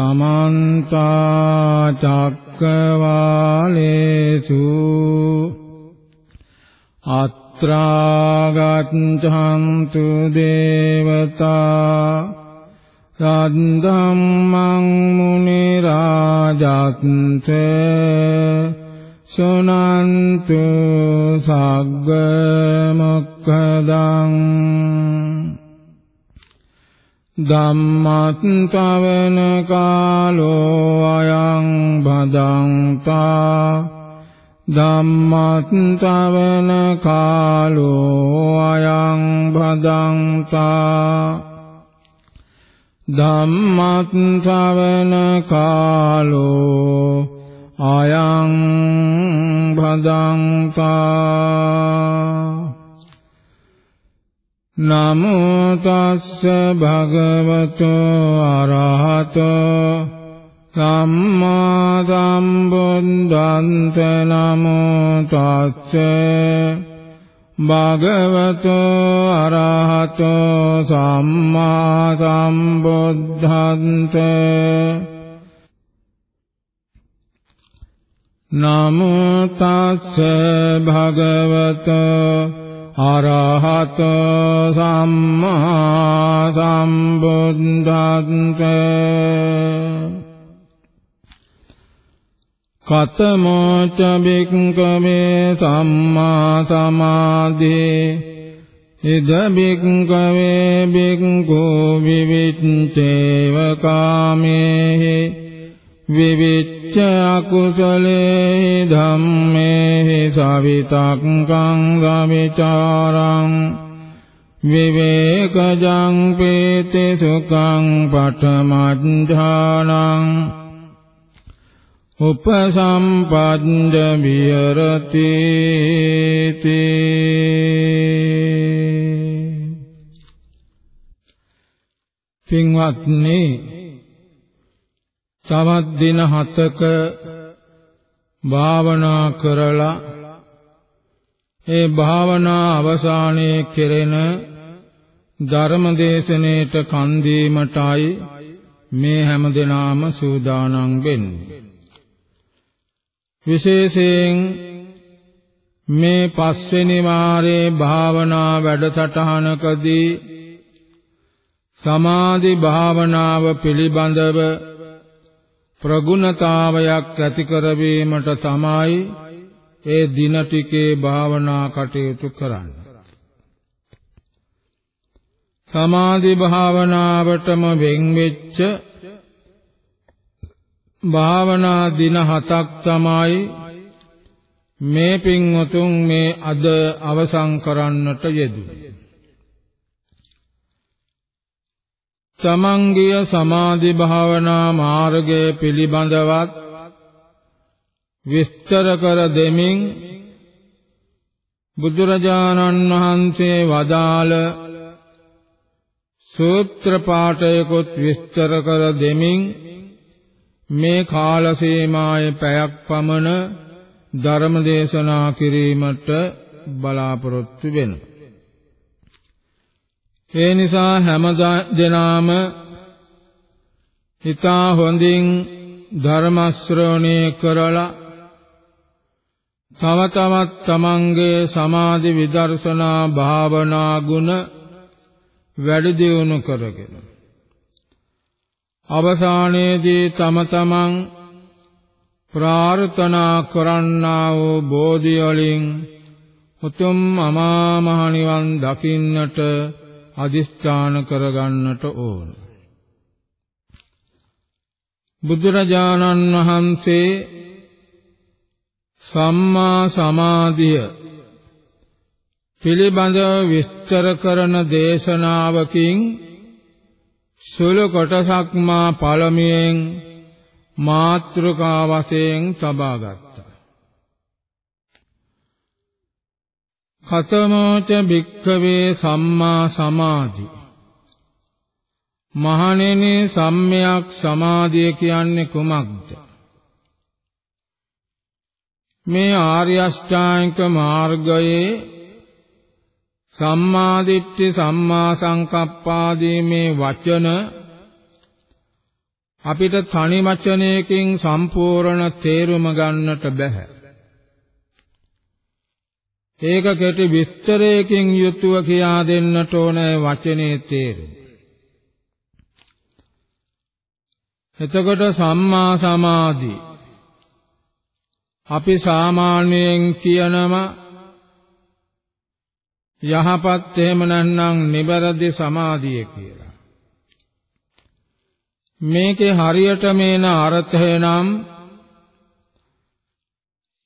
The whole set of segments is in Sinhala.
සමන්ත චක්කවාලේසු අත්‍රාගච්ඡන්තු දේවතා සද්ධම්මං මුනි රාජත්ත සුනන්තු සග්ග මොක්ඛදං ධම්මත්තවන කාලෝ අයං භදංතා ධම්මත්තවන කාලෝ අයං භදංතා ධම්මත්තවන කාලෝ අයං භදංතා නමෝ තස්ස භගවතු අරහතෝ සම්මා සම්බුද්දන්ත නමෝ තස්ස භගවතු අරහතෝ සම්මා සම්බුද්දන්ත නමෝ තස්ස භගවතෝ අරහත සම්මා සම්බුද්දන්ත කතමෝච බික්කමේ සම්මා සමාධේ. ඉද බික්කවේ බික්කු විවිච්ඡේව කාමේහි. විවිච්ඡ අකුසලේ ධම්මේ සවිතක්කං සවිචාරං විවේකජං පීති සුඛං පඨමඥානං උපසම්පද්ද විහෙරති පින්වත්නි තවත් දින හතක භාවනා කරලා ඒ භාවනා අවසානයේ කෙරෙන ධර්ම දේශනේට කන් දීමටයි මේ හැම දිනාම සූදානම් වෙන්නේ. විශේෂයෙන් මේ පස්වෙනි වාරේ භාවනා වැඩසටහනකදී සමාධි භාවනාව පිළිබඳව ප්‍රගුණතාවයක් ඇති කරවීමට තමයි ඒ දින ටිකේ භාවනා කටයුතු කරන්නේ. සමාධි භාවනාවටම වෙන් වෙච්ච භාවනා දින හතක් තමයි මේ පින්වතුන් මේ අද අවසන් කරන්නට යෙදුනේ. සමංගිය සමාධි භාවනා මාර්ගය පිළිබඳවත් විස්තර කර දෙමින් බුදුරජාණන් වහන්සේ වදාළ සූත්‍ර පාඨයකොත් විස්තර කර දෙමින් මේ කාල සීමාවේ පැයක් පමණ ධර්ම දේශනා කිරීමට බලාපොරොත්තු වෙනවා. ඒ නිසා හැම දෙනාම හිතා හොඳින් ධර්ම ශ්‍රවණය කරලා තව තවත් තමන්ගේ සමාධි විදර්ශනා භාවනා ගුණ වැඩි දියුණු කරගෙන අවසානයේදී තම තමන් ප්‍රාර්ථනා කරන්නා වූ බෝධි වලින් උතුම් අමා මහ නිවන් දකින්නට අදිස්ථාන කරගන්නට ඕන. බුදුරජාණන් වහන්සේ සම්මා සමාධිය පිළිබඳව විස්තර කරන දේශනාවකින් සුළු කොටසක් මා පළමුවෙන් මාත්‍රකා වශයෙන් තබා ගත්තා. කතමෝච භික්ඛවේ සම්මා සමාධි මහණෙනි සම්මයක් සමාධිය කියන්නේ කුමක්ද මේ ආර්ය අෂ්ටාංගික මාර්ගයේ සම්මා දිට්ඨි සම්මා සංකප්පාදී මේ වචන අපිට තනි වචනයකින් සම්පූර්ණ තේරුම ගන්නට බෑ. ඒක කෙටි විස්තරයකින් යුතුව කියා දෙන්නට ඕනේ වචනේ තේරුම. එතකොට සම්මා සමාධි අපි සාමාන්‍යයෙන් කියනම යහපත් එහෙම නැත්නම් නිබරදි සමාධිය කියලා. මේකේ හරියට මේන අර්ථය නම්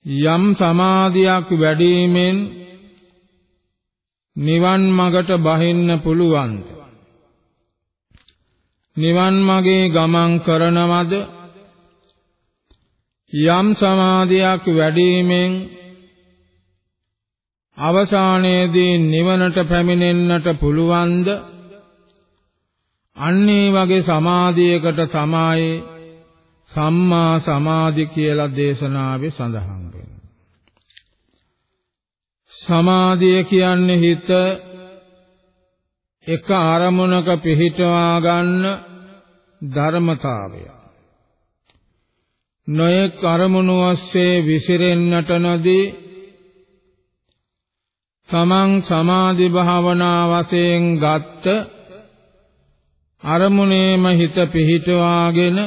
යම් සමාධියක් වැඩිමෙන් නිවන් මගට බහින්න පුළුවන්ද? නිවන් මගේ ගමන් කරනවද? යම් සමාධියක් වැඩිමෙන් අවසානයේදී නිවනට පැමිණෙන්නට පුළුවන්ද? අන්නේ වගේ සමාධියකට තමයි සම්මා සමාධි කියලා දේශනාවේ සඳහන් වෙන්නේ. සමාධිය කියන්නේ හිත එක අරමුණක පිහිටවා ගන්න ධර්මතාවය. නොයෙක් අරමුණු ඔස්සේ විසිරෙන්නට නොදී තමන් සමාධි භාවනා වශයෙන් ගත්ත අරමුණේම හිත පිහිටවාගෙන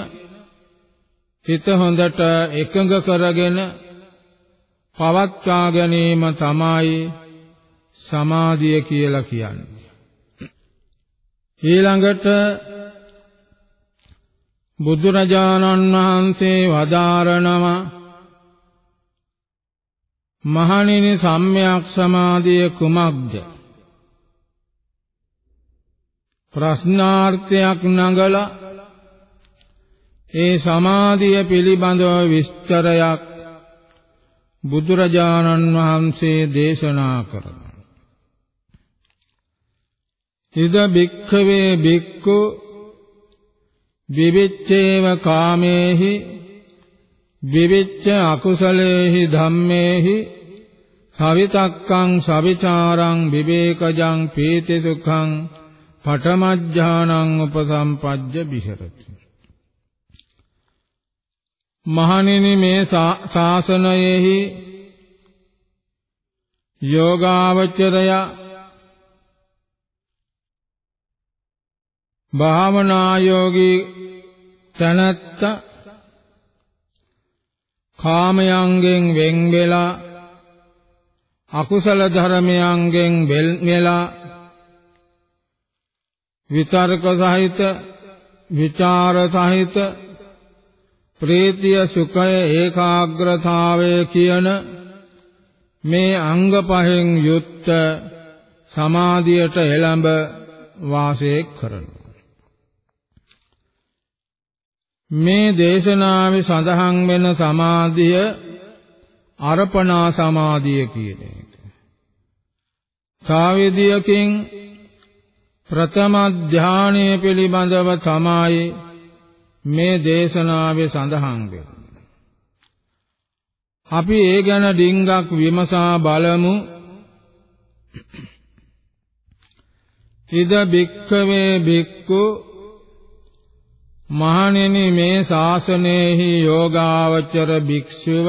හිත හොඳට එකඟ කරගෙන පවත්වා ගැනීම තමයි සමාධිය කියලා කියන්නේ. ඊළඟට බුදුරජාණන් වහන්සේ වදාරනවා මහණෙනි සම්්‍යක් සමාධිය කුමක්ද ප්‍රශ්නාර්ථයක් නඟලා ඒ සමාධිය පිළිබඳව විස්තරයක් බුදුරජාණන් වහන්සේ දේශනා කරනවා. ඉද භික්ඛවේ භික්ඛු විවිච්ඡේව කාමේහි විවිච්ඡ අකුසලේහි ධම්මේහි සවිතක්කං සවිචාරං විවේකජං පීති සුඛං පඨමඥානං උපසම්පජ්ජ විහෙරති මහණෙනි මේ ශාසනයෙහි යෝගාවචරය භාවනා යෝගී තනත්ත කාමයන්ගෙන් වෙන් වෙලා අකුසල ධර්මයන්ගෙන් වෙන් වෙලා විතර්ක සහිත විචාර සහිත ප්‍රීතිය සුඛය ඒකාග්‍රතාවය කියන මේ අංග පහෙන් යුක්ත සමාධියට එළඹ වාසය කරනවා මේ දේශනාවේ සඳහන් වෙන සමාධිය අර්පණා සමාධිය කියන එක. සාවිදියකින් ප්‍රථම ධානය පිළිබඳව තමයි මේ දේශනාවේ සඳහන් වෙන්නේ. අපි ඒ ගැන ඩිංගක් විමසා බලමු. ඉද බික්කවේ බික්කු මහණෙනි මේ ශාසනයෙහි යෝගාවචර භික්ෂුව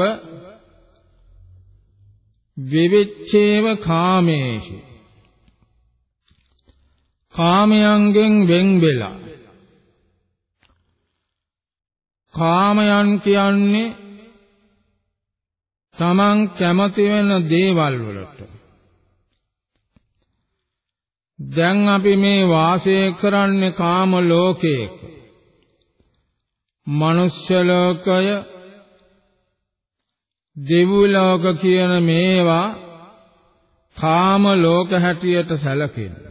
විවිච්ඡේව කාමේහි කාමයන්ගෙන් වෙන් වෙලා කාමයන් කියන්නේ තමන් කැමති වෙන දේවල් වලට. දැන් අපි මේ වාසය කරන්නේ කාම ලෝකයක. මනුෂ්‍ය ලෝකය දෙවි ලෝක කියන මේවා කාම ලෝක හැටියට සැලකෙනවා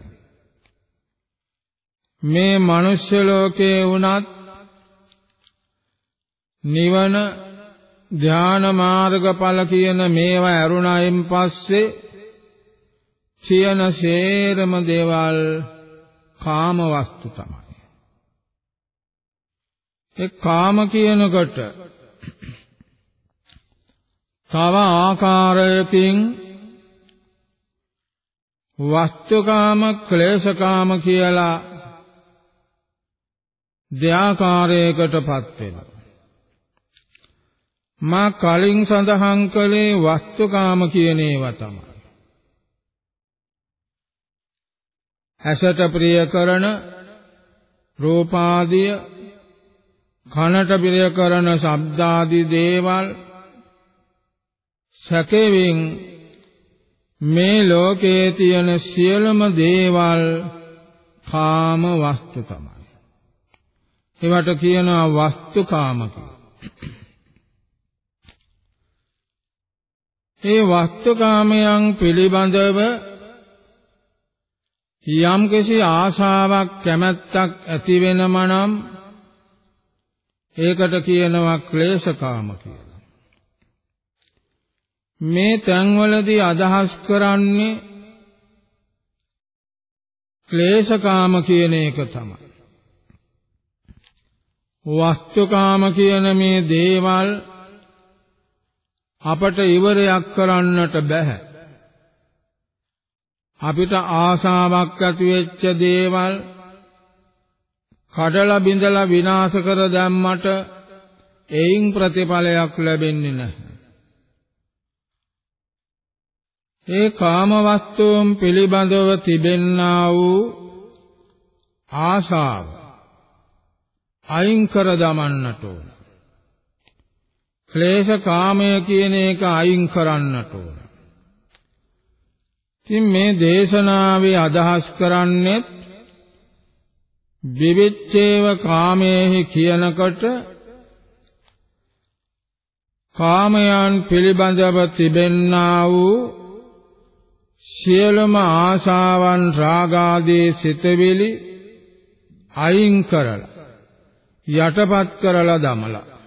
මේ මනුෂ්‍ය ලෝකේ වුණත් නිවන ධාන මාර්ගඵල කියන මේවා ඇරුණායින් පස්සේ කියන සේරම දේවල් කාම වස්තු තමයි. ඒ කාම කියනකොට තව ආකාරයකින් වස්තුකාම ක්ලේශකාම කියලා දෙආකාරයකටපත් වෙනවා මා කලින් සඳහන් කළේ වස්තුකාම කියන ඒවා තමයි ඇසට ප්‍රිය කරන රූපාදිය කනට ප්‍රිය කරන ශබ්දාදී දේවල් සැකෙවින් මේ ලෝකයේ තියෙන සියලුම දේවල් කාම වස්තු තමයි. ඒවට කියනවා වස්තුකාම ඒ වස්තුකාමයන් පිළිබඳව යම්කිසි ආශාවක් කැමැත්තක් ඇති වෙනම නම් ඒකට කියනවා ක්ලේශකාම කියලා. මේ තැන්වලදී අදහස් කරන්නේ ක්ලේශකාම කියන එක තමයි. වස්තුකාම කියන මේ දේවල් අපට ඉවරයක් කරන්නට බෑ. අපිට ආසාවක් ඇති වෙච්ච දේවල් කඩලා බිඳලා විනාශ කර දැම්මට එයින් ප්‍රතිඵලයක් ලැබෙන්නේ නැහැ. ඒ කාම වස්තුන් පිළිබඳව තිබෙන්නා වූ ආශාව අයින් කර දමන්නට ඕන. ක්ලේශ කාමය කියන එක අයින් කරන්නට ඕන. ඉතින් මේ දේශනාවේ අදහස් කරන්නේ විවිච්ඡේව කාමයේහි කියනකොට කාමයන් පිළිබඳව තිබෙන්නා වූ සියලුම ආශාවන් රාගාදී සිතවිලි අයින් කරලා යටපත් කරලා දමලා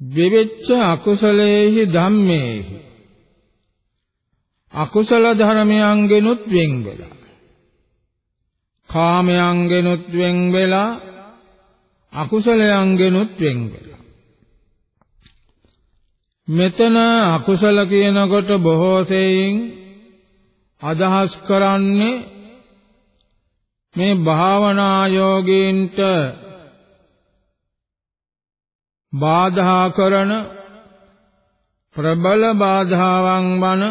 විවිච්ඡ අකුසලේහි ධම්මේහි. අකුසල ධර්මයන්ගෙනුත් වෙන් වෙලා කාමයන්ගෙනුත් වෙන් වෙලා අකුසලයන්ගෙනුත් වෙන් වෙලා මෙතන අකුසල කියනකොට බොහෝ සෙයින් අදහස් කරන්නේ මේ භාවනා යෝගීන්ට බාධා කරන ප්‍රබල බාධාවන් වන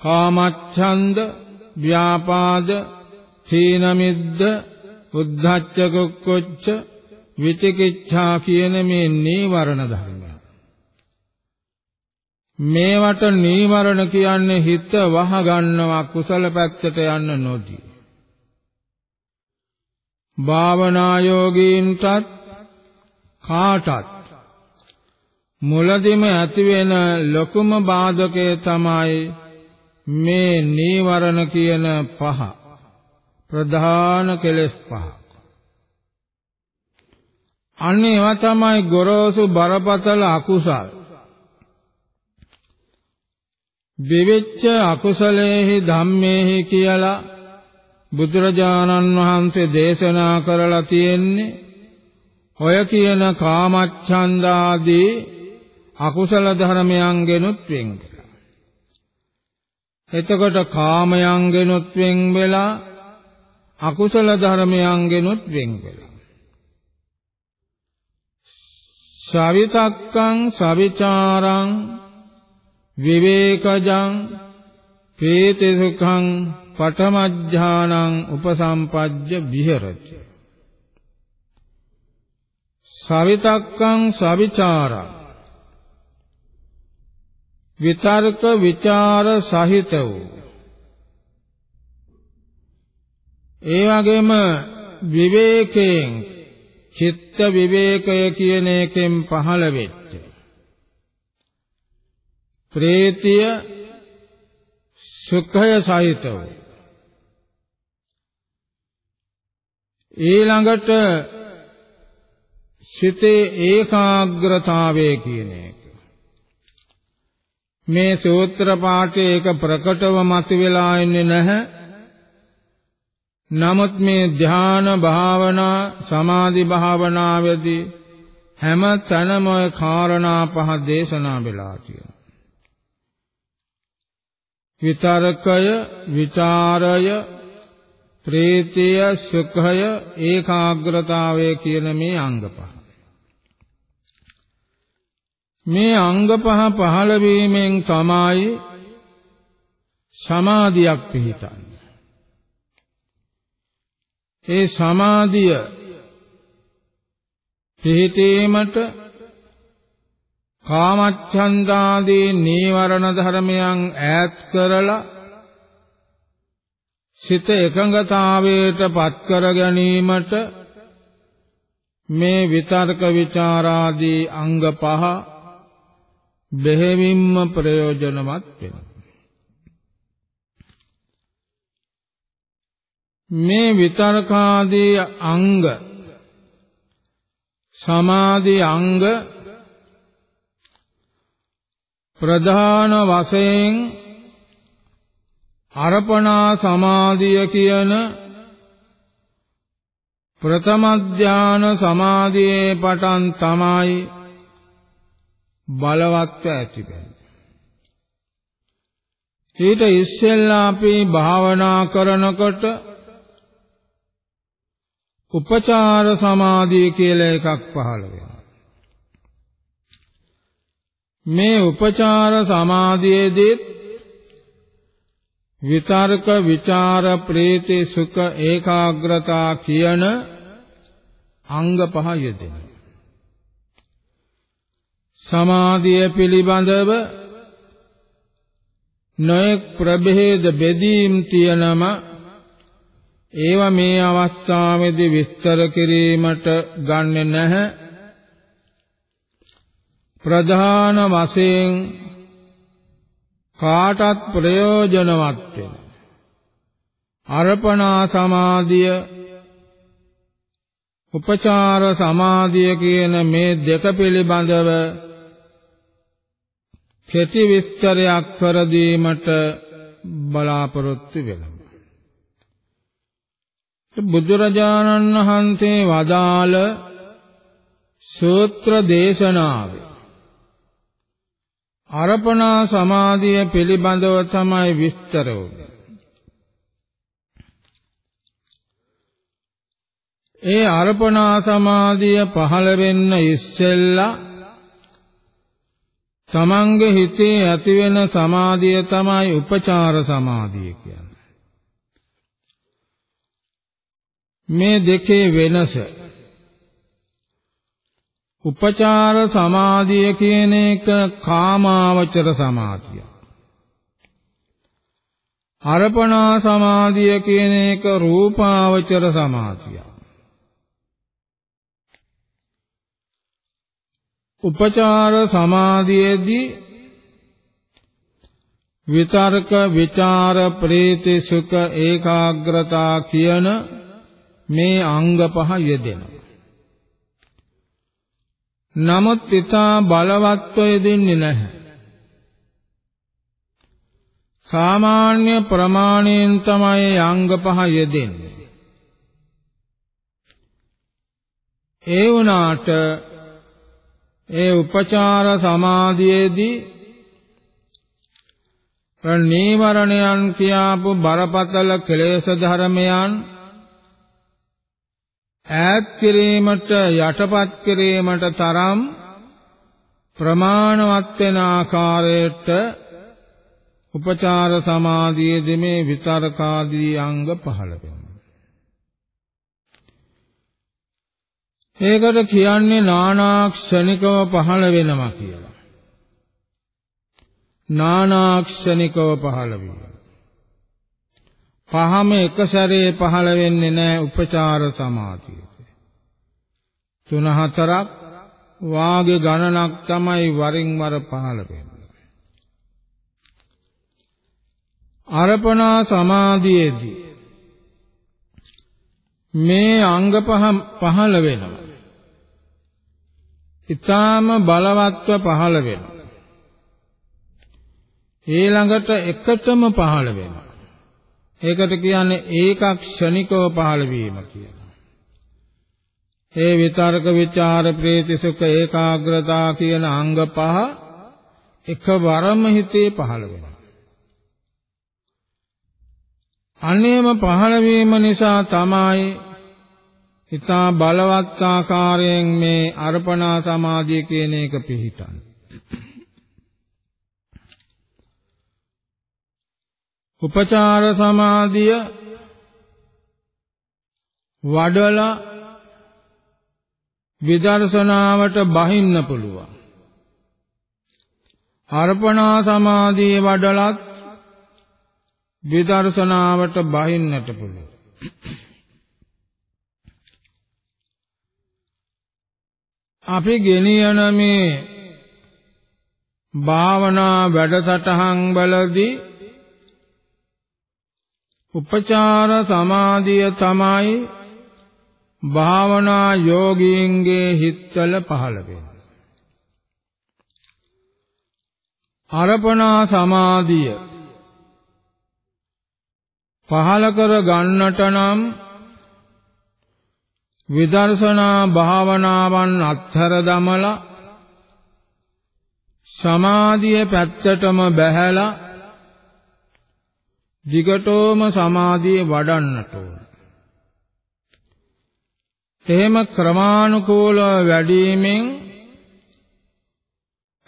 කාමච්ඡන්ද ව්‍යාපාද සීන මිද්ද උද්ධච්ච කුක්කුච්ච විචිකිච්ඡා කියන මේ නීවරණ ධර්මයන් මේවට නීවරණ කියන්නේ හිත වහ ගන්නවා කුසල පැත්තට යන්න නොදී. භාවනා යෝගීන්ටත් කාටත්. මුලදිම ඇති වෙන ලොකුම බාධකය තමයි මේ නීවරණ කියන පහ. ප්‍රධාන කෙලෙස් පහ. අන්න ඒවා තමයි ගොරෝසු බරපතල අකුසල්. විවිච්ඡ අකුසලේහි ධම්මේහි කියලා බුදුරජාණන් වහන්සේ දේශනා කරලා තියෙන්නේ ඔය කියන කාමච්ඡන්දාදී අකුසල ධර්මයන්ගෙනුත් වෙන් එතකොට කාමයන්ගෙනුත් වෙන් වෙලා අකුසල ධර්මයන්ගෙනුත් වෙන් වෙලා සවිතක්කං සවිචාරං විවේකජං පීති සුඛං පඨමඥානං උපසම්පජ්ජ විහෙරති. සවිතක්කං සවිචාරං. විතර්ක ਵਿਚාර සහිත වූ ඒ වගේම විවේකයෙන් චිත්ත විවේකය කියන එකෙන් පහළ වෙච්ච. ප්‍රේතිය සුඛය සහිත වූ ඊළඟට සිතේ ඒකාග්‍රතාවය කියන එක මේ සූත්‍ර පාඨයේ එක ප්‍රකටව මතුවලා ඉන්නේ නැහැ. නමුත් මේ ධ්‍යාන භාවනා සමාධි භාවනාවේදී හැම තැනම ඔය කාරණා පහ දේශනා වෙලා තියෙනවා. විතරකය, විචාරය, ප්‍රීතිය සුඛය ඒකාග්‍රතාවය කියන මේ අංග පහ මේ අංග පහ පහළ වීමෙන් තමයි සමාධියක් පිහිටන්නේ. ඒ සමාධිය පිහිටීමට කාමච්ඡන්දාදී නීවරණ ධර්මයන් ඈත් කරලා සිත එකඟතාවයට පත් කර ගැනීමට මේ විතර්ක ਵਿਚාරාදී අංග පහ බෙහෙවින්ම ප්‍රයෝජනවත් වෙනවා මේ විතර්කාදී අංග සමාධි අංග ප්‍රධාන වශයෙන් අර්පණා සමාධිය කියන ප්‍රථම ඥාන සමාධියේ පටන් තමයි බලවත්ව ඇති වෙන්නේ. ඊට ඉස්සෙල්ලා අපි භාවනා කරනකොට උපචාර සමාධිය කියලා එකක් පහළ වෙනවා. මේ උපචාර සමාධියේදී විතර්ක විචාර ප්‍රීති සුඛ ඒකාග්‍රතා කියන අංග පහ යෙදෙනවා. සමාධිය පිළිබඳව නොයෙක් ප්‍රභේද බෙදීම් තියනම ඒව මේ අවස්ථාවේදී විස්තර කිරීමට ගන්නෙ නැහැ. ප්‍රධාන වශයෙන් කාටත් ප්‍රයෝජනවත් වෙන අර්පණා සමාධිය උපචාර සමාධිය කියන මේ දෙක පිළිබඳව කෙටි විස්තරයක් කර දීමට බලාපොරොත්තු වෙනවා බුදුරජාණන් වහන්සේ වදාළ සූත්‍ර දේශනාවේ අර්පණා සමාධිය පිළිබඳව තමයි විස්තර වුනේ. ඒ අර්පණා සමාධිය පහළ වෙන්න ඉස්සෙල්ලා තමන්ගේ හිතේ ඇතිවෙන සමාධිය තමයි උපචාර සමාධිය කියන්නේ. මේ දෙකේ වෙනස උපචාර සමාධිය කියන එක කාමාවචර සමාධිය. අර්පණා සමාධිය කියන එක රූපාවචර සමාධිය. උපචාර සමාධියේදී විතර්ක විචාර ප්‍රීති සුඛ ඒකාග්‍රතා කියන මේ අංග පහ යෙදෙනවා. නමුත් ඊතා බලවත්ව යෙදෙන්නේ නැහැ. සාමාන්‍ය ප්‍රමාණයෙන් තමයි අංග පහ යෙදෙන්නේ. ඒ වුණාට ඒ උපචාර සමාධියේදී නීවරණයන් කියාපු බරපතල කෙලෙස් ධර්මයන් ඈත් කිරීමට යටපත් කිරීමට තරම් ප්‍රමාණවත් වෙන ආකාරයට උපචාර සමාධියේදී මේ විතරකාදී අංග පහළ වෙනවා. ඒකට කියන්නේ නානාක්ෂණිකව පහළ වෙනවා කියලා. නානාක්ෂණිකව පහළ වීම. පහම එක සැරේ පහළ වෙන්නේ නැහැ උපචාර සමාධියට. තුන හතරක් වාගේ ගණනක් තමයි වරින් වර පහළ වෙන්නේ. අර්පණා සමාධියේදී මේ අංග පහ පහළ වෙනවා. ඊටාම බලවත්ව පහළ වෙනවා. ඊළඟට එකටම පහළ වෙනවා. ඒකට කියන්නේ ඒකක් ක්ෂණිකව පහළ වීම කියලා. ඒ විතර්ක ਵਿਚාර ප්‍රීති සුඛ ඒකාග්‍රතා කියන අංග පහ එකවරම හිතේ පහළ වෙනවා. අනේම පහළ වීම නිසා තමයි ඊතා බලවත් ආකාරයෙන් මේ අර්පණා සමාධිය කියන එක පිහිටන්නේ. උපචාර සමාධිය වඩලා විදර්ශනාවට බහින්න පුළුවන්. අර්පණා සමාධිය වඩලත් විදර්ශනාවට බහින්නට පුළුවන්. අපි ගෙනියන මේ භාවනා වැඩසටහන් වලදී උපචාර සමාධිය තමයි භාවනා යෝගීන්ගේ හිත්වල පහළ වෙන්නේ. අර්පණා සමාධිය පහළ කර ගන්නට නම් විදර්ශනා භාවනාවන් අත්හැර දමලා සමාධිය පැත්තටම බැහැලා දිගටම සමාධිය වඩන්නට ඕන. එහෙම ක්‍රමානුකූලව වැඩිමෙන්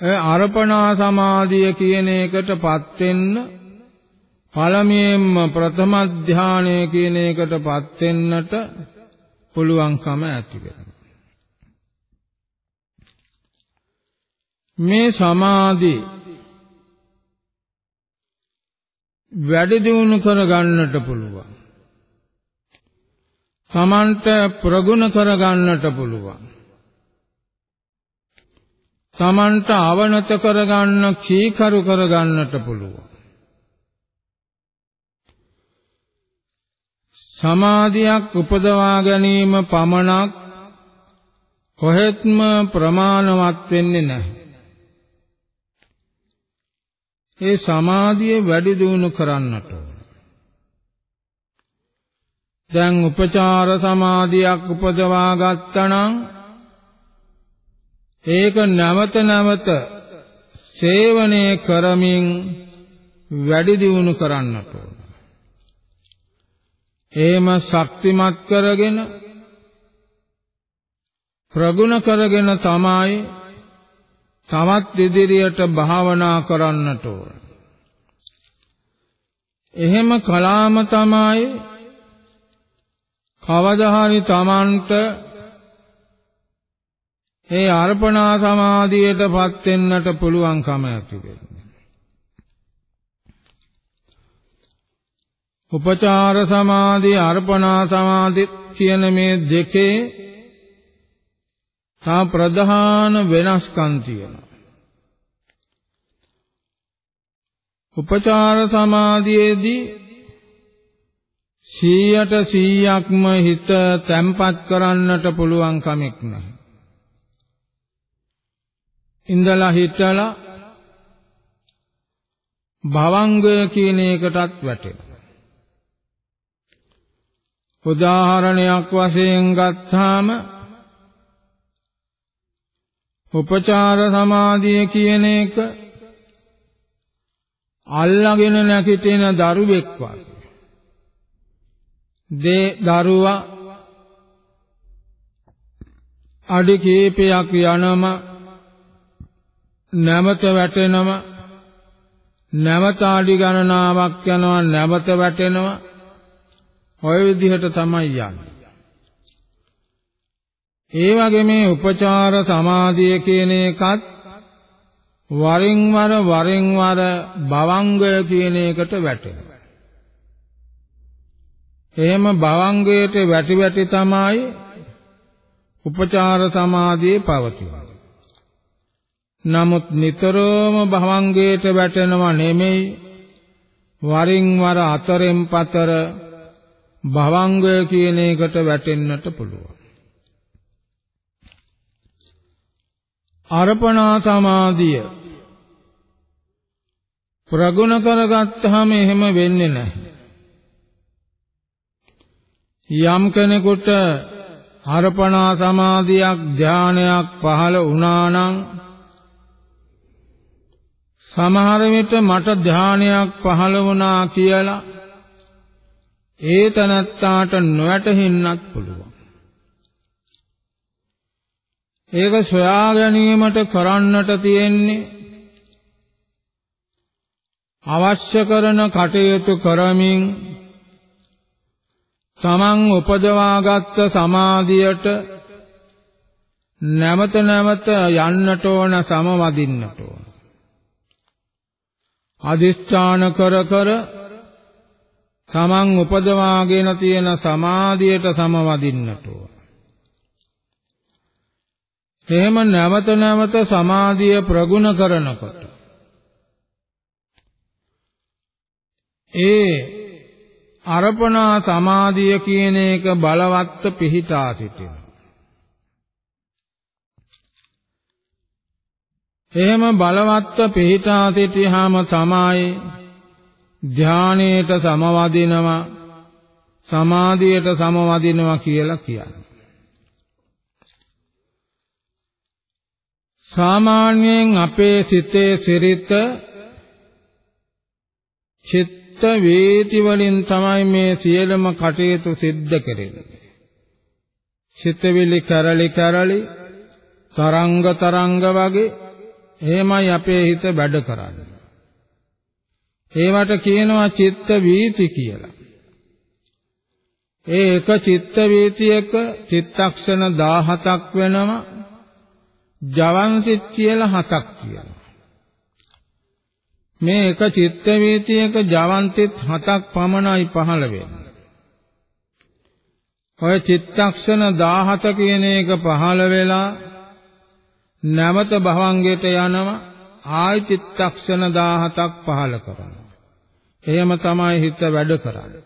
ඒ අර්පණා සමාධිය කියන එකටපත් වෙන්න පළමුවෙන්ම ප්‍රථම ධානය කියන එකටපත් වෙන්නට පුළුවන්කම ඇති වෙනවා. මේ සමාධි වැඩි දියුණු කර ගන්නට පුළුවන්. තමන්ට ප්‍රගුණ කර ගන්නට පුළුවන්. තමන්ට අවනත කර ගන්න කීකරු කර ගන්නට පුළුවන්. සමාධියක් උපදවා ගැනීම පමණක් කොහෙත්ම ප්‍රමාණවත් වෙන්නේ නැහැ. ඒ සමාධිය වැඩි දියුණු කරන්නට දැන් උපචාර සමාධියක් උපදවා ගත්තනම් ඒක නැවත නැවත සේවනය කරමින් වැඩි දියුණු කරන්නට ඕන. එහෙම ශක්තිමත් කරගෙන ප්‍රගුණ කරගෙන තමයි තවත් ඉදිරියට භාවනා කරන්නට ඕන. එහෙම කලාම තමයි කවදා හරි Tamanට ඒ අර්පණා සමාධියටපත් වෙන්නට පුළුවන්කම ඇති වෙන්නේ. උපචාර සමාධි අර්පණා සමාධි කියන මේ දෙකේ තා ප්‍රධාන වෙනස්කම් තියෙනවා. උපචාර සමාධියේදී 100ට 100ක්ම හිත තැම්පත් කරන්නට පුළුවන් කමක් නැහැ. ඉඳලා හිටලා භවංගය කියන එකටත් වැටෙනවා. උදාහරණයක් වශයෙන් ගත්තාම උපචාර සමාධිය කියන එක අල්ලාගෙන නැගිටින දරුවෙක් වගේ. දේ දරුවා අඩි කීපයක් යනම නැවත වැටෙනම නැවත අඩි ගණනාවක් යනවා නැවත වැටෙනවා ඔය විදිහට තමයි යන්නේ ඒ වගේ මේ උපචාර සමාධිය කියන එකත් වරින් වර වරින් වර භවංගය කියන එකට වැටෙනවා. එහෙම භවංගයට වැටි වැටි තමයි උපචාර සමාධියේ පවතින්නේ. නමුත් නිතරම භවංගයට වැටෙනව නෙමෙයි වරින් වර අතරෙන් පතර භවංගය කියන එකට වැටෙන්නට පුළුවන්. අර්පණා සමාධිය ප්‍රගුණ කරගත්තාම එහෙම වෙන්නේ නැහැ. යම් කෙනෙකුට අර්පණා සමාධියක් ධානයක් පහළ වුණා නම් සමහර විට මට ධානයක් පහළ වුණා කියලා ඒ තනත්තාට නොවැටහෙන්නත් පුළුවන්. ඒක සොයා ගැනීමට කරන්නට තියෙන්නේ අවශ්‍ය කරන කටයුතු කරමින් තමන් උපදවාගත් සමාධියට නැවත නැවත යන්නට ඕන සමවදින්නට ඕන අදිස්ථාන කර කර තමන් උපදවාගෙන තියෙන සමාධියට සමවදින්නට ඕන. එහෙම නැවත නැවත සමාධිය ප්‍රගුණ කරනකොට ඒ අර්පණා සමාධිය කියන එක බලවත්ව පිහිටා සිටිනවා. එහෙම බලවත්ව පිහිටා සිටියාම තමයි ධානයේට සමවදිනවා සමාධියට සමවදිනවා කියලා කියන්නේ. සාමාන්‍යයෙන් අපේ සිතේ සිරිත චිත්ත වේති වලින් තමයි මේ සියලුම කටයුතු සිද්ධ කරන්නේ. සිතවිලි කරලි කරලි තරංග තරංග වගේ එහෙමයි අපේ හිත වැඩ කරන්නේ. ඒවට කියනවා චිත්ත වීති කියලා. ඒ එක චිත්ත වීතියක චිත්තක්ෂණ 17ක් වෙනවා. ජවන්සිට කියලා හතක් කියනවා. මේ එක චිත්ත වීතියක ජවන්තිත් හතක් පමණයි පහළ වෙන්නේ. ඔය චිත්තක්ෂණ 17 කියන එක පහළ වෙලා නැවත භවංගයට යනවා ආයි චිත්තක්ෂණ 17ක් පහළ කරනවා. එහෙම තමයි හිත වැඩ කරන්නේ.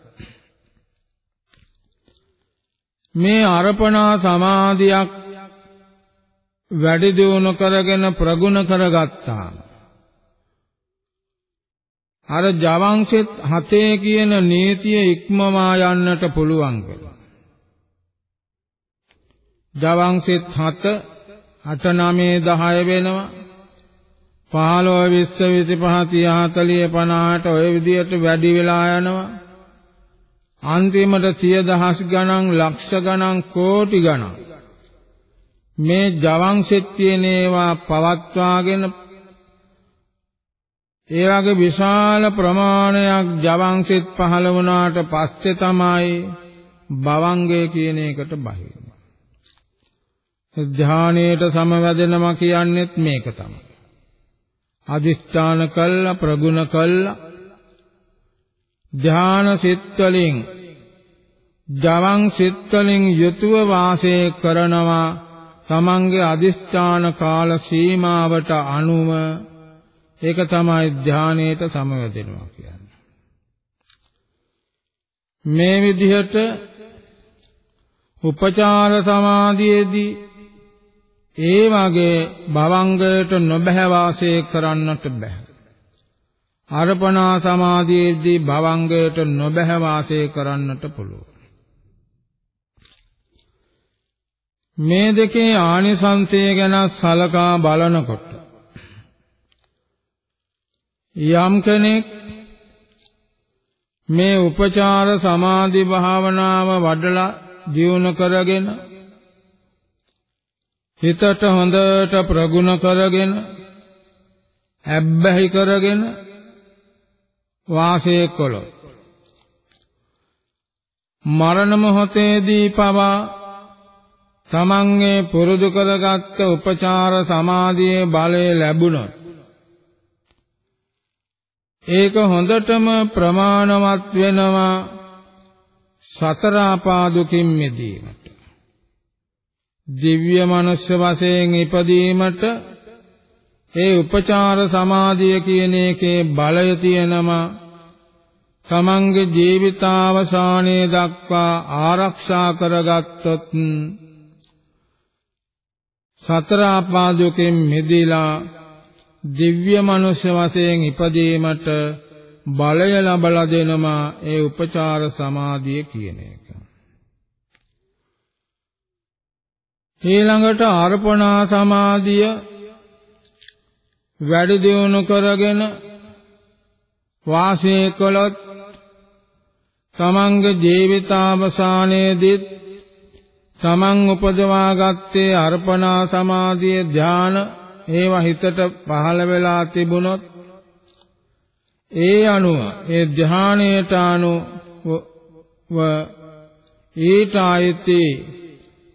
මේ අර්පණා සමාධියක් වැඩි දියුණු කරගෙන ප්‍රගුණ කරගත්තාම අර ජවංශෙත් හතේ කියන නීතිය ඉක්මවා යන්නට පුළුවන් වෙනවා. ජවංශෙත් හත 8 9 10 වෙනවා 15 20 25 30 40 50ට ඔය විදියට වැඩි වෙලා යනවා. අන්තිමට සිය දහස් ගණන් ලක්ෂ ගණන් කෝටි ගණන්. මේ ජවන් සෙත් කියන ඒවා පවත්වාගෙන ඒ වගේ විශාල ප්‍රමාණයක් ජවන් සෙත් පහළ වුණාට පස්සේ තමයි භවංගය කියන එකට බහින්නේ ධානයේට සමවැදෙනවා කියන්නේත් මේක තමයි. අදිස්ථාන කළා ප්‍රගුණ කළා ධාන සිත් වලින් ජවන් සිත් වලින් යුතුව වාසය කරනවා තමන්ගේ අදිස්ථාන කාල සීමාවට අනුව. ඒක තමයි ධානයේට සමවැදෙනවා කියන්නේ. මේ විදිහට උපචාර සමාධියේදී ඒ වගේ භවංගයට නොබැහැ වාසය කරන්නට බෑ. අර්පණා සමාධියේදී භවංගයට නොබැහැ වාසය කරන්නට පුළුවන්. මේ දෙකේ ආනිසංසය ගැන සලකා බලනකොට යම් කෙනෙක් මේ උපචාර සමාධි භාවනාව වඩලා දියුණු කරගෙන හිතට හොඳට ප්‍රගුණ කරගෙන ඇබ්බැහි කරගෙන වාසය කළොත් මරණ මොහොතේදී පවා තමන්ගේ පුරුදු කරගත්ත උපචාර සමාධියේ බලය ලැබුණොත් ඒක හොඳටම ප්‍රමාණවත් වෙනවා සතර ආපාදුකින් මිදීමට. දිව්‍ය මනුෂ්‍ය වශයෙන් ඉපදීමට ඒ උපචාර සමාධිය කියන එකේ බලය තියෙනවා තමන්ගේ ජීවිතාවසානයේ දක්වා ආරක්ෂා කරගත්තොත් සතර ආපාදයෙන් මිදීලා දිව්‍ය මනුෂ්‍ය වශයෙන් ඉපදීමට බලය ලබලා දෙනවා ඒ උපචාර සමාධිය කියන එක. ඊළඟට අර්පණා සමාධිය වැඩි දියුණු කරගෙන වාසය කළොත් තමන්ගේ ජීවිතාවසානයේදීත් තමන් උපදවාගත්තේ අර්පණා සමාධිය ධාන ඒවා හිතට පහළ වෙලා තිබුණොත් ඒ අනුව ඒ ධානයට අනුව ඊට ආයති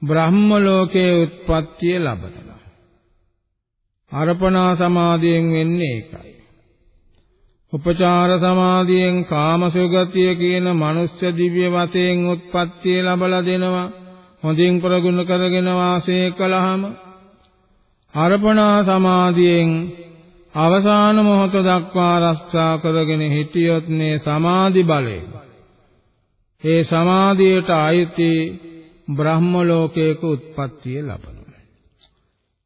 බ්‍රහ්ම ලෝකයේ උත්පත්තිය ලබනවා. අර්පණා සමාධියෙන් වෙන්නේ ඒකයි. උපචාර සමාධියෙන් කාමසුගතිය කියන මනුෂ්‍ය දිව්‍ය වශයෙන් උත්පත්තිය ලබලා දෙනවා. හොඳින් ප්‍රගුණ කරගෙන වාසය කළාම අර්පණා සමාධියෙන් අවසාන මොහොත දක්වා රක්ෂා කරගෙන හිටියොත් මේ සමාධි බලය. ඒ සමාධියට ආйти බ්‍රහ්ම ලෝකයක උත්පත්තිය ලබනවා.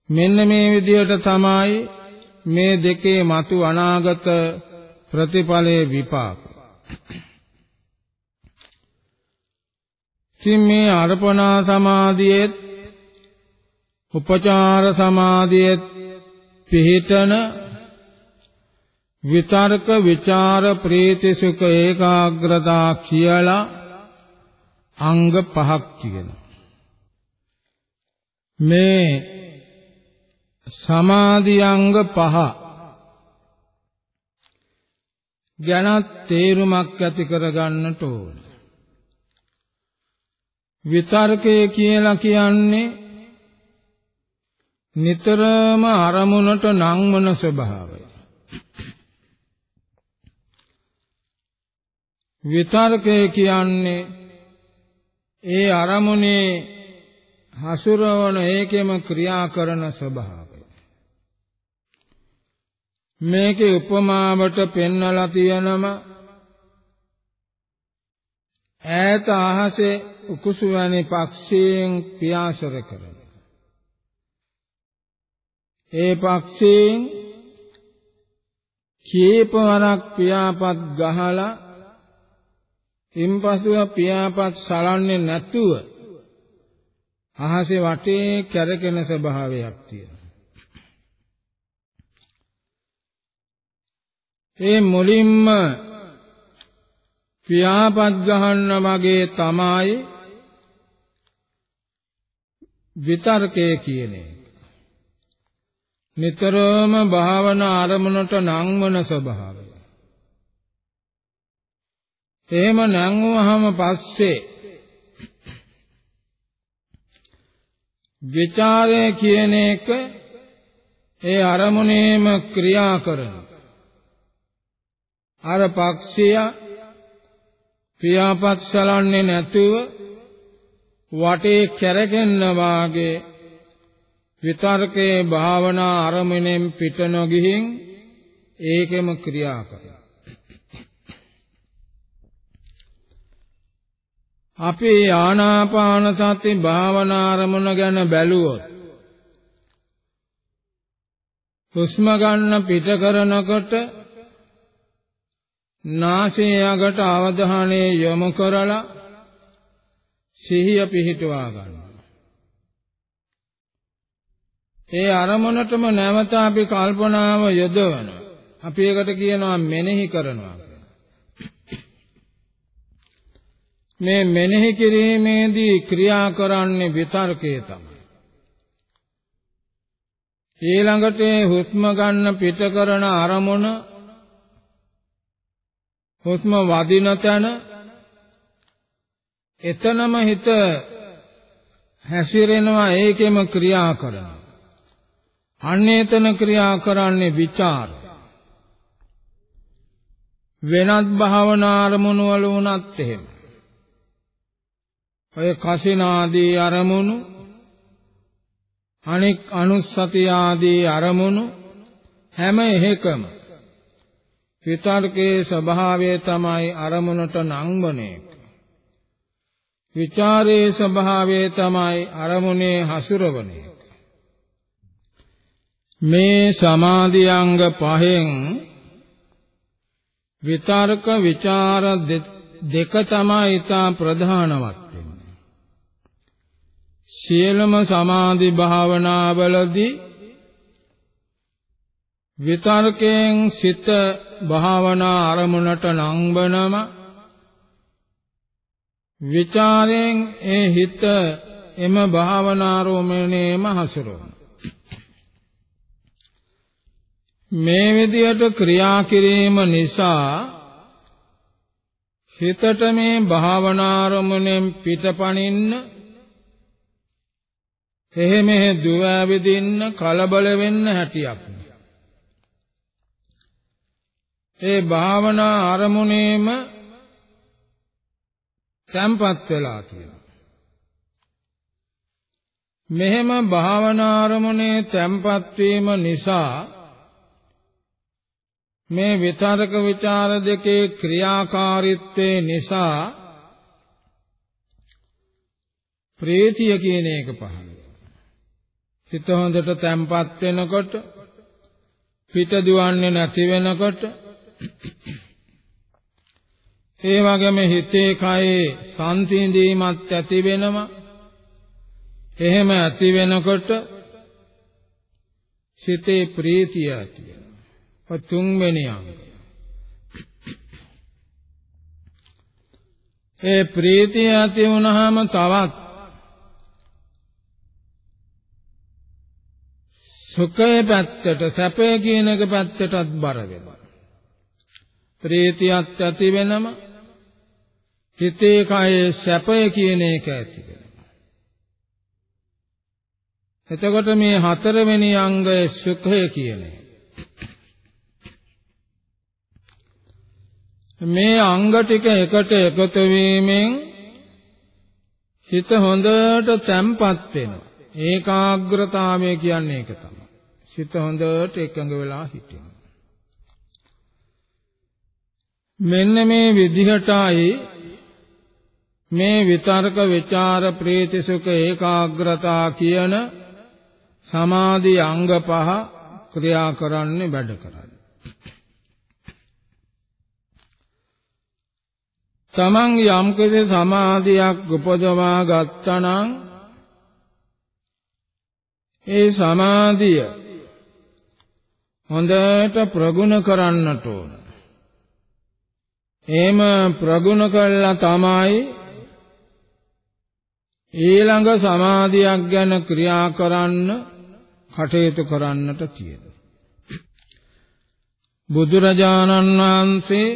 මෙන්න මේ විදිහට තමයි මේ දෙකේ මතු අනාගත ප්‍රතිඵලයේ විපාක. ඉතින් මේ අර්පණා සමාධියෙත් උපචාර සමාධියෙත් පිහිටන විතර්ක විචාර ප්‍රීති සුඛ ඒකාග්‍රතා කියලා අංග පහක් තියෙනවා මේ සමාධි අංග පහ ගැන තේරුමක් ඇති කරගන්නට ඕන විතර්කය කියලා කියන්නේ නිතරම අරමුණට නංවන ස්වභාවය. විතර්කය කියන්නේ ඒ අරමුණේ හසුරවන ඒකෙම ක්‍රියා කරන ස්වභාවය. මේකේ උපමාවට පෙන්වලා තියෙනම ඈත අහසේ උකුසු වැනි පක්ෂීන් පියාසර කරන ඒ පක්ෂීන් කීපවරක් පියාපත් ගහලා ඉන්පසුව පියාපත් සලන්නේ නැතුව අහසේ වටේ කැරකෙන ස්වභාවයක් තියෙනවා. ඒ මුලින්ම පියාපත් ගහන්න වගේ තමයි විතර්කය කියන එක. නිතරම භාවනා අරමුණට නංවන ස්වභාවය. එහෙම නංවුවහම පස්සේ විචාරය කියන එක ඒ අරමුණේම ක්‍රියා කරන අර පක්ෂිය පියාපත් සලන්නේ නැතුව වටේ කැරගෙන්න වාගේ විතර්කයේ භාවනා අරමුණෙන් පිට නොගිහින් ඒකෙම ක්‍රියා කරනවා. අපි ආනාපාන සති භාවනා අරමුණ ගැන බැලුවොත් හුස්ම ගන්න පිට කරනකොට නාසයේ අගට අවධානය යොමු කරලා සිහිය පිහිටුවා ගන්නවා. ඒ අරමුණටම නැවත අපි කල්පනාව යොදවනවා. අපි ඒකට කියනවා මෙනෙහි කරනවා මේ මෙනෙහි කිරීමේදී ක්‍රියා කරන්නේ විතර්කයේ තමයි. ඊළඟට හුස්ම ගන්න පිට කරන අරමුණ හුස්ම වදින තැන එතනම හිත හැසිරෙනවා ඒකෙම ක්‍රියා කරනවා. අන්නේතන ක්‍රියා කරන්නේ ਵਿਚාර. වෙනත් භාවනා අරමුණු වල වුණත් එහෙම. ඔය කසිනාදී අරමුණු අනෙක් අනුස්සති ආදී අරමුණු හැම එකම විතර්කයේ ස්වභාවය තමයි අරමුණට නංවන එක. විචාරයේ ස්වභාවය තමයි අරමුණේ හසුරවන එක. මේ සමාධියංග පහෙන් විතර්ක විචාර දෙක තමයි ඊටා ප්‍රධානවත් වෙන්නේ. සියලුම සමාධි භාවනාවලදී විතර්කයෙන් සිත භාවනා අරමුණට නංවනම විචාරයෙන් ඒ හිත එම භාවනාරෝමණයම හසුරවන. මේ විදියට ක්‍රියා කිරීම නිසා හිතට මේ භාවනාරමුණෙන් පිටපණින්න එහෙ මෙහෙ දුව ඇවිදින්න කලබල වෙන්න හැටියක්. ඒ භාවනා අරමුණේම තැම්පත් වෙලා තියෙනවා. මෙහෙම භාවනා අරමුණේ තැම්පත් වීම නිසා මේ විතරක ਵਿਚාර දෙකේ ක්‍රියාකාරීත්වය නිසා ප්‍රීතිය කියන එක පහළ. හිත හොඳට තැම්පත් වෙනකොට පිට දුවන්නේ නැති වෙනකොට ඒ වගේම හිතේ කයේ සංසිඳීමක් ඇති වෙනවා. එහෙම ඇති වෙනකොට සිතේ ප්‍රීතිය ඇති වෙනවා. තුන්වෙනි අංගය ඒ ප්‍රීතිය ඇති වුණාම තවත් සුඛයේ පැත්තට සැපේ කියන එක පැත්තටත් බර වෙනවා. ප්‍රීතියත් ඇති වෙනම හිතේ කයේ සැපය කියන එක ඇති එතකොට මේ හතරවෙනි අංගය සුඛය කියන මේ අංග ටික එකට එකතු වීමෙන් හිත හොඳට තැම්පත් වෙනවා. ඒකාග්‍රතාවය කියන්නේ ඒක තමයි. සිත හොඳට එකඟ වෙලා හිටිනවා මෙන්න මේ විදිහටයි මේ විතර්ක ਵਿਚාර ප්‍රීති සුඛ ඒකාග්‍රතා කියන සමාධි අංග පහ ක්‍රියා කරන්නේ වැඩ කරන්නේ. තමන් යම්කිසි සමාධියක් උපදවා ගත්තනම් ඒ සමාධිය හොඳට ප්‍රගුණ කරන්නට ඕන. එහෙම ප්‍රගුණ කළා තමයි ඊළඟ සමාධියක් ගැන ක්‍රියා කරන්න කටයුතු කරන්නට තියෙනවා. බුදුරජාණන් වහන්සේ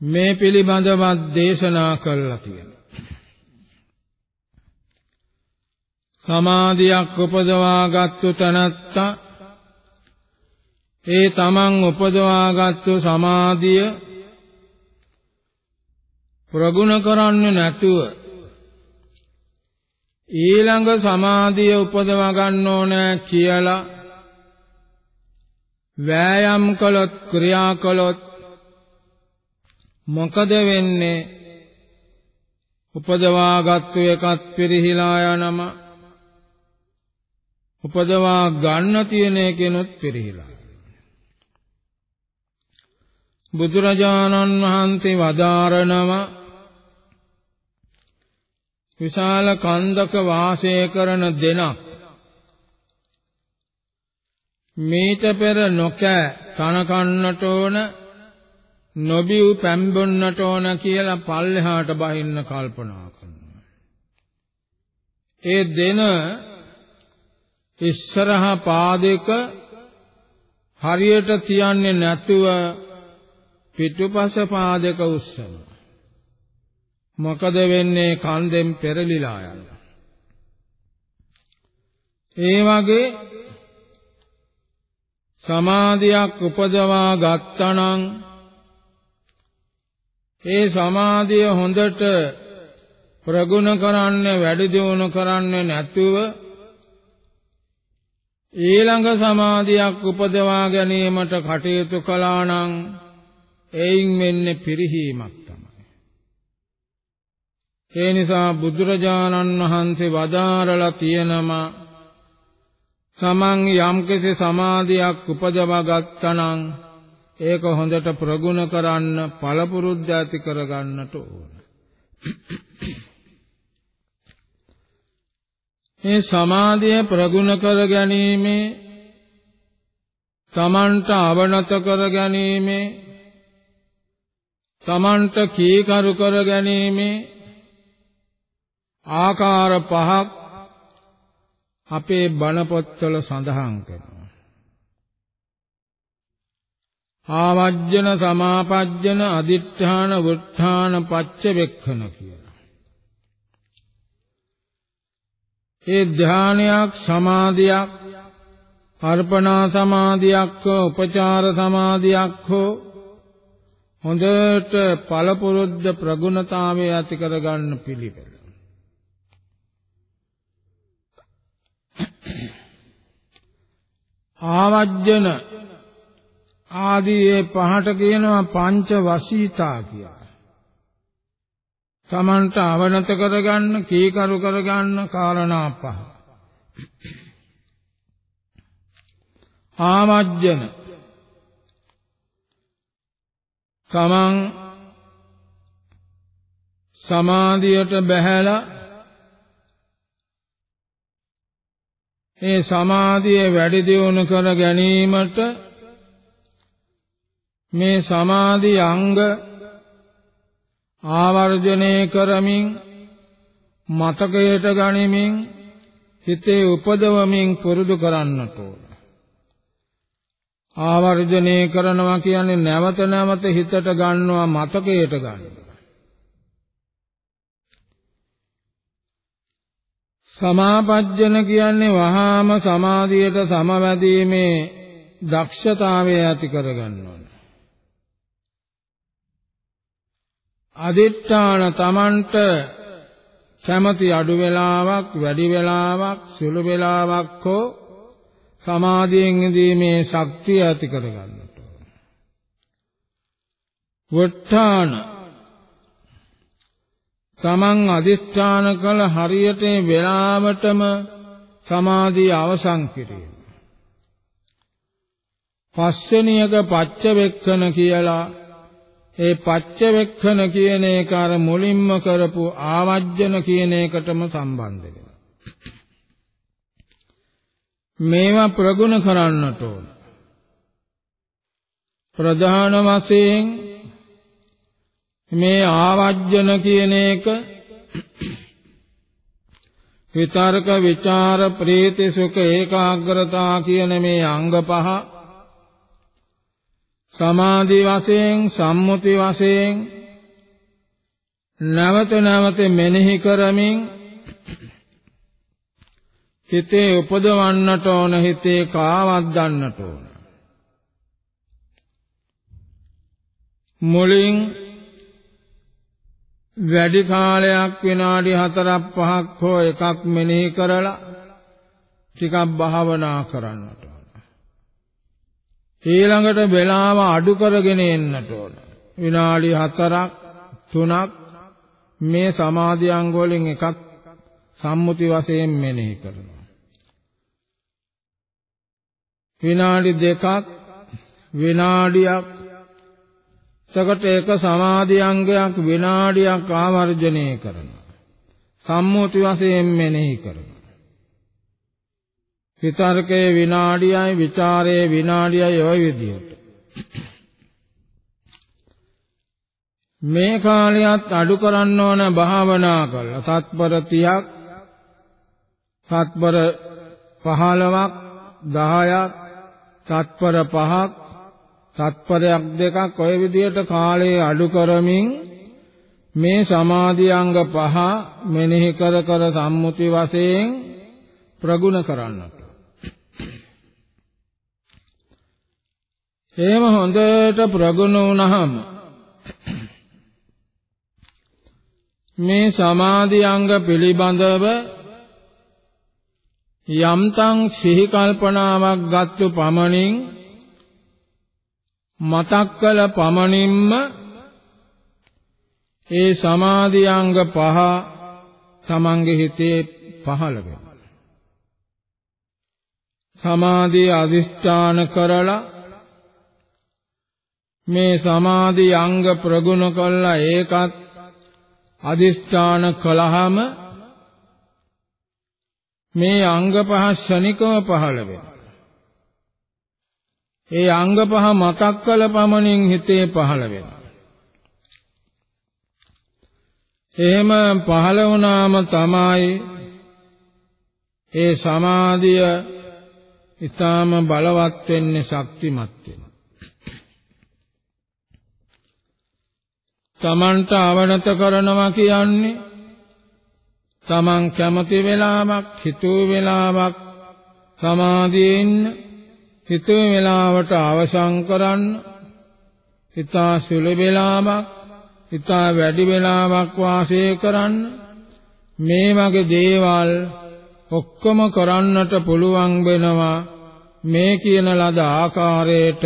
මේ පිළිබඳව දේශනා කළා කියලා. සමාධියක් උපදවාගත්තු තැනැත්තා ඒ තමන් උපදවාගත්තු සමාධිය ප්‍රගුණ කරන්නේ නැතුව ඊළඟ සමාධිය උපදව ගන්න ඕන කියලා වෑයම් කළොත් ක්‍රියා කළොත් මොකද වෙන්නේ? උපදවාගත්තු එකත් පිරිහිලා යනම උපදවා ගන්න තියෙන කෙනුත් පිරිහිලා බුදුරජාණන් වහන්සේ වදාරනවා විශාල කන්දක වාසය කරන දෙනක් මීට පෙර නොකෑ තන කන්නට ඕන නොබිව් පැම්බොන්නට ඕන කියලා පල්ලෙහාට බහින්න කල්පනා කරනවා. ඒ දෙන ඉස්සරහා පාදයක හරියට තියන්නේ නැතුව පිටුපස පාදක උස්සනවා. මොකද වෙන්නේ කන්දෙන් පෙරලිලා යනවා. ඒ වගේ සමාධියක් උපදවා ගත්තනම් ඒ සමාධිය හොඳට ප්‍රගුණ කරන්න වැඩි දියුණු කරන්න නැතුව ඊළඟ සමාධියක් උපදවා ගැනීමට කටයුතු කළා නම් එයින් වෙන්නේ පිරිහීමක් ඒ නිසා බුදුරජාණන් වහන්සේ වදාරලා තියෙනවා සමන් යම්කිසි සමාධියක් උපදවා ගත්තනම් ඒක හොඳට ප්‍රගුණ කරන්න පළපුරුද්ද ඇති කරගන්නට ඕන. මේ සමාධිය ප්‍රගුණ කර ගැනීමේ තමන්ට අවනත කර ගැනීමේ තමන්ට කීකරු කර ගැනීමේ ආකාර පහක් අපේ බණ පොත්වල සඳහන් කරනවා. ආවජ්ජන සමාපජ්ජන අදිඨාන වුත්ථාන පච්ච වෙක්ඛන කියලා. ඒ ධානයක් සමාධියක් අර්පණා සමාධියක් හෝ උපචාර සමාධියක් හෝ හොඳට පළපුරුද්ද ප්‍රගුණතාවය ඇති කරගන්න පිළිවෙල. ආවජ්ජන ආදී ඒ පහට කියනවා පංච වසීතා කියලා. තමන්ට අවනත කරගන්න, කීකරු කරගන්න කාරණා පහ. ආමජ්ජන තමන් සමාධියට බැහැලා ඒ සමාධිය වැඩි දියුණු කර ගැනීමට මේ සමාධි අංග ආවර්ජනය කරමින් මතකයට ගනිමින් හිතේ උපදවමින් පුරුදු කරන්නට ඕන. ආවර්ජනය කරනවා කියන්නේ නැවත නැවත හිතට ගන්නවා මතකයට ගන්නවා. සමාපජ්ජන කියන්නේ වහාම සමාධියට සමවැදීමේ දක්ෂතාවය ඇති කරගන්නවා. අදිත්‍යාන තමන්ට කැමති අඩු වෙලාවක් වැඩි වෙලාවක් සුළු වෙලාවක් හෝ සමාධියෙන් ඉඳීමේ ශක්තිය ඇති කරගන්නට. වට්ටාන තමන් අදිස්ථාන කළ හරියට වේලාවටම සමාධිය අවසන් කිරීම. පස්වෙනියක පච්චවෙක්කන කියලා ඒ පච්චවෙක්ඛන කියන එක අර මුලින්ම කරපු ආවජ්ජන කියන එකටම සම්බන්ධ වෙනවා. මේවා ප්‍රගුණ කරන්නට ඕන. ප්‍රධාන වශයෙන් මේ ආවජ්ජන කියන එක විතර්ක විචාර ප්‍රීති සුඛ ඒකාග්‍රතා කියන මේ අංග පහ සමාධි වශයෙන් සම්මුති වශයෙන් නැවත නැවත මෙනෙහි කරමින් හිතේ උපදවන්නට ඕන හිතේ කාවද්දන්නට ඕන. මුලින් වැඩි කාලයක් විනාඩි 4ක් 5ක් හෝ එකක් මෙනෙහි කරලා ටිකක් භාවනා කරන්නට ඊළඟට වෙලාව අඩු කරගෙන එන්නට ඕන. විනාඩි 4ක් 3ක් මේ සමාධි අංග වලින් එකක් සම්මුති වශයෙන් මෙනෙහි කරනවා. විනාඩි දෙකක් විනාඩියක් සකට එක සමාධි අංගයක් විනාඩියක් ආවර්ජනය කරනවා. සම්මුති වශයෙන් මෙනෙහි කරනවා. විතර්කයේ විනාඩියයි ਵਿਚාරයේ විනාඩියයි ওই විදියට. මේ කාලයත් අඩු කරන්න ඕන භාවනා කළා. තත්පර 30ක් තත්පර 15ක් 10ක් තත්පර 5ක් තත්පරයක් දෙකක් ඔය විදියට කාලය අඩු කරමින් මේ සමාධි අංග පහ මෙනෙහි කර කර සම්මුති වශයෙන් ප්‍රගුණ කරන්නට. එහෙම හොඳට ප්‍රගුණ වුණාම මේ සමාධි අංග පිළිබඳව යම්තම් සිහි කල්පනාවක් ගත්තු පමණින් මතක් කළ පමණින්ම ඒ සමාධි අංග පහ තමන්ගේ හිතේ පහළ වෙනවා. සමාධිය අදිෂ්ඨාන කරලා මේ සමාධි අංග ප්‍රගුණ කළා ඒකත් අදිෂ්ඨාන කළාම මේ අංග පහ ශනිකව පහළ වෙනවා. ඒ අංග පහ මතක් කළ පමණින් හිතේ පහළ වෙනවා. එහෙම පහළ වුණාම තමයි ඒ සමාධිය ඊටාම බලවත් වෙන්නේ ශක්තිමත් වෙනවා. තමන්ට අවනත කරනවා කියන්නේ තමන් කැමති වෙලාවක් හිතුව වෙලාවක් සමාධියේ ඉන්න හිතුව වෙලාවට අවසන් කරන්න හිතා සුළු වෙලාවක් හිතා වැඩි වෙලාවක් වාසය කරන්න. මේ වගේ දේවල් ඔක්කොම කරන්නට පුළුවන් වෙනවා. මේ කියන ලද ආකාරයට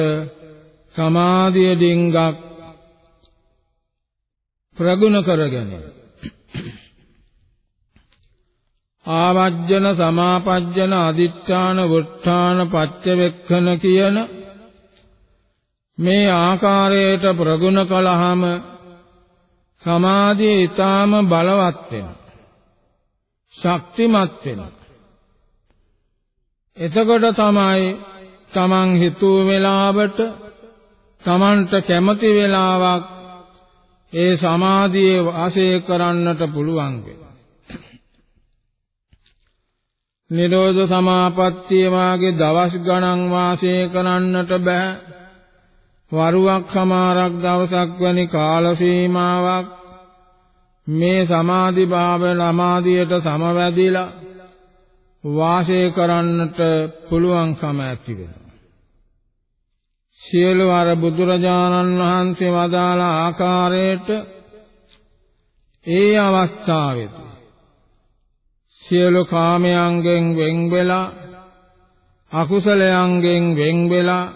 සමාධිය ඩිංගක් ප්‍රගුණ කරගෙන. ආවජ්ජන සමාපජ්ජන අදිත්‍යාන වුත්තාන පච්චවෙක්ඛන කියන මේ ආකාරයට ප්‍රගුණ කළාම සමාධිය ඊටාම බලවත් වෙනවා. ශක්තිමත් වෙනවා. එතකොට තමයි තමන් හිතුව වෙලාවට තමන්ට කැමති වෙලාවක් ඒ සමාධියේ වාසය කරන්නට පුළුවන් වෙනවා නිරෝධ සමාපත්තිය වාගේ දවස් ගණන් වාසය කරන්නට බෑ. වරුවක් සමාරක් දවසක් වැනි කාල සීමාවක් මේ සමාධි භාව සමාධියට සමවැදිලා වාසය කරන්නට පුළුවන්කම ඇති වෙනවා. සියලු අර බුදුරජාණන් වහන්සේ වදාළ ආකාරයට ඒ අවස්ථාවේදී සියලු කාමයන්ගෙන් වෙන් වෙලා අකුසලයන්ගෙන් වෙන් වෙලා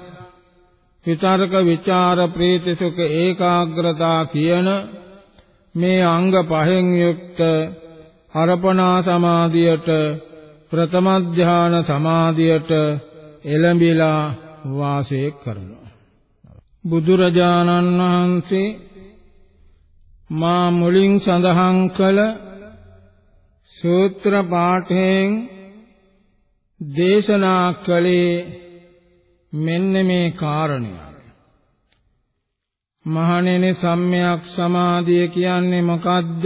විතරක ਵਿਚාර ප්‍රීති සුඛ ඒකාග්‍රතා කියන මේ අංග පහෙන් යුක්ත අර්පණා සමාධියට ප්‍රථම ධාන සමාධියට එළඹිලා වාසය කරනවා බුදුරජාණන් වහන්සේ මා මුලින් සඳහන් කළ සූත්‍ර පාඨයෙන් දේශනා කළේ මෙන්න මේ කාරණය. මහණෙනි සම්මයක් සමාධිය කියන්නේ මොකද්ද?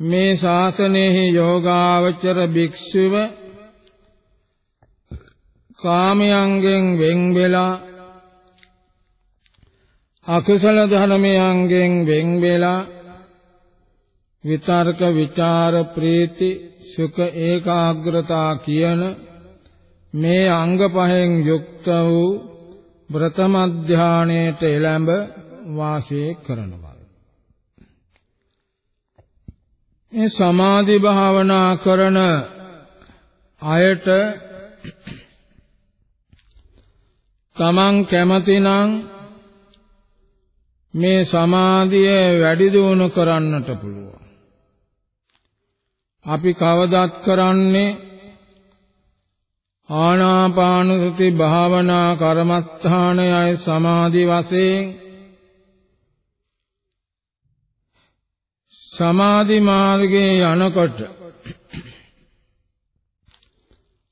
මේ ශාසනයේ යෝගාවචර භික්ෂුව කාමයන්ගෙන් වෙන් වෙලා අකුසල ධර්මයන්ගෙන් වෙන් වෙලා විතර්ක විචාර ප්‍රීති සුඛ ඒකාග්‍රතා කියන මේ අංග පහෙන් යුක්ත වූ ප්‍රථම ධානයේට එළඹ වාසය කරනවා. මේ සමාධි භාවනා කරන අයට තමන් කැමතිනම් මේ සමාධිය වැඩි දියුණු කරන්නට පුළුවන්. අපි කවදත් කරන්නේ ආනාපාන සති භාවනා කර්මස්ථානයයි සමාධි වශයෙන් සමාධි මාර්ගයේ යනකොට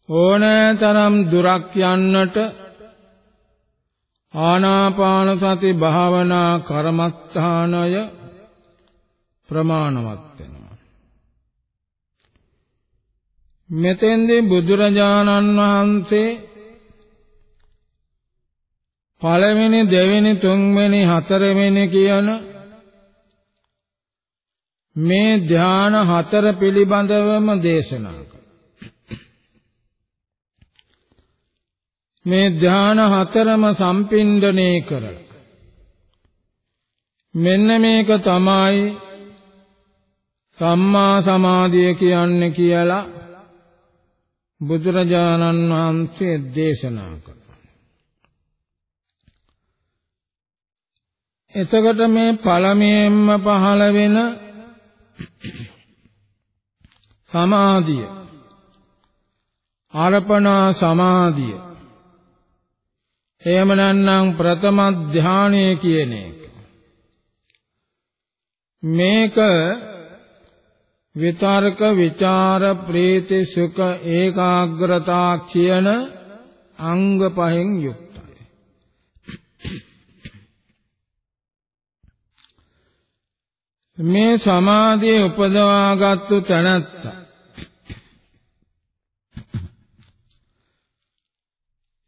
ඕනෑතරම් දුරක් යන්නට ආනාපාන සති භාවනා කර්මස්ථානය ප්‍රමාණවත් වෙනවා. මෙතෙන්දී බුදුරජාණන් වහන්සේ පළවෙනි දෙවෙනි තුන්වෙනි හතරවෙනි කියන මේ ධාන හතර පිළිබඳවම දේශනා මේ ධාන හතරම සම්පින්දණය කරලා මෙන්න මේක තමයි සම්මා සමාධිය කියන්නේ කියලා බුදුරජාණන් වහන්සේ දේශනා කළා. එතකොට මේ පළමුවෙන්ම පහළ වෙන සමාධිය ආරපණා සමාධිය එහෙම නැත්නම් ප්‍රථම ධානය කියන එක. මේක විතර්ක විචාර ප්‍රීති සුඛ ඒකාග්‍රතා කියන අංග පහෙන් යුක්තයි. මේ සමාධිය උපදවාගත්තු තැනැත්තා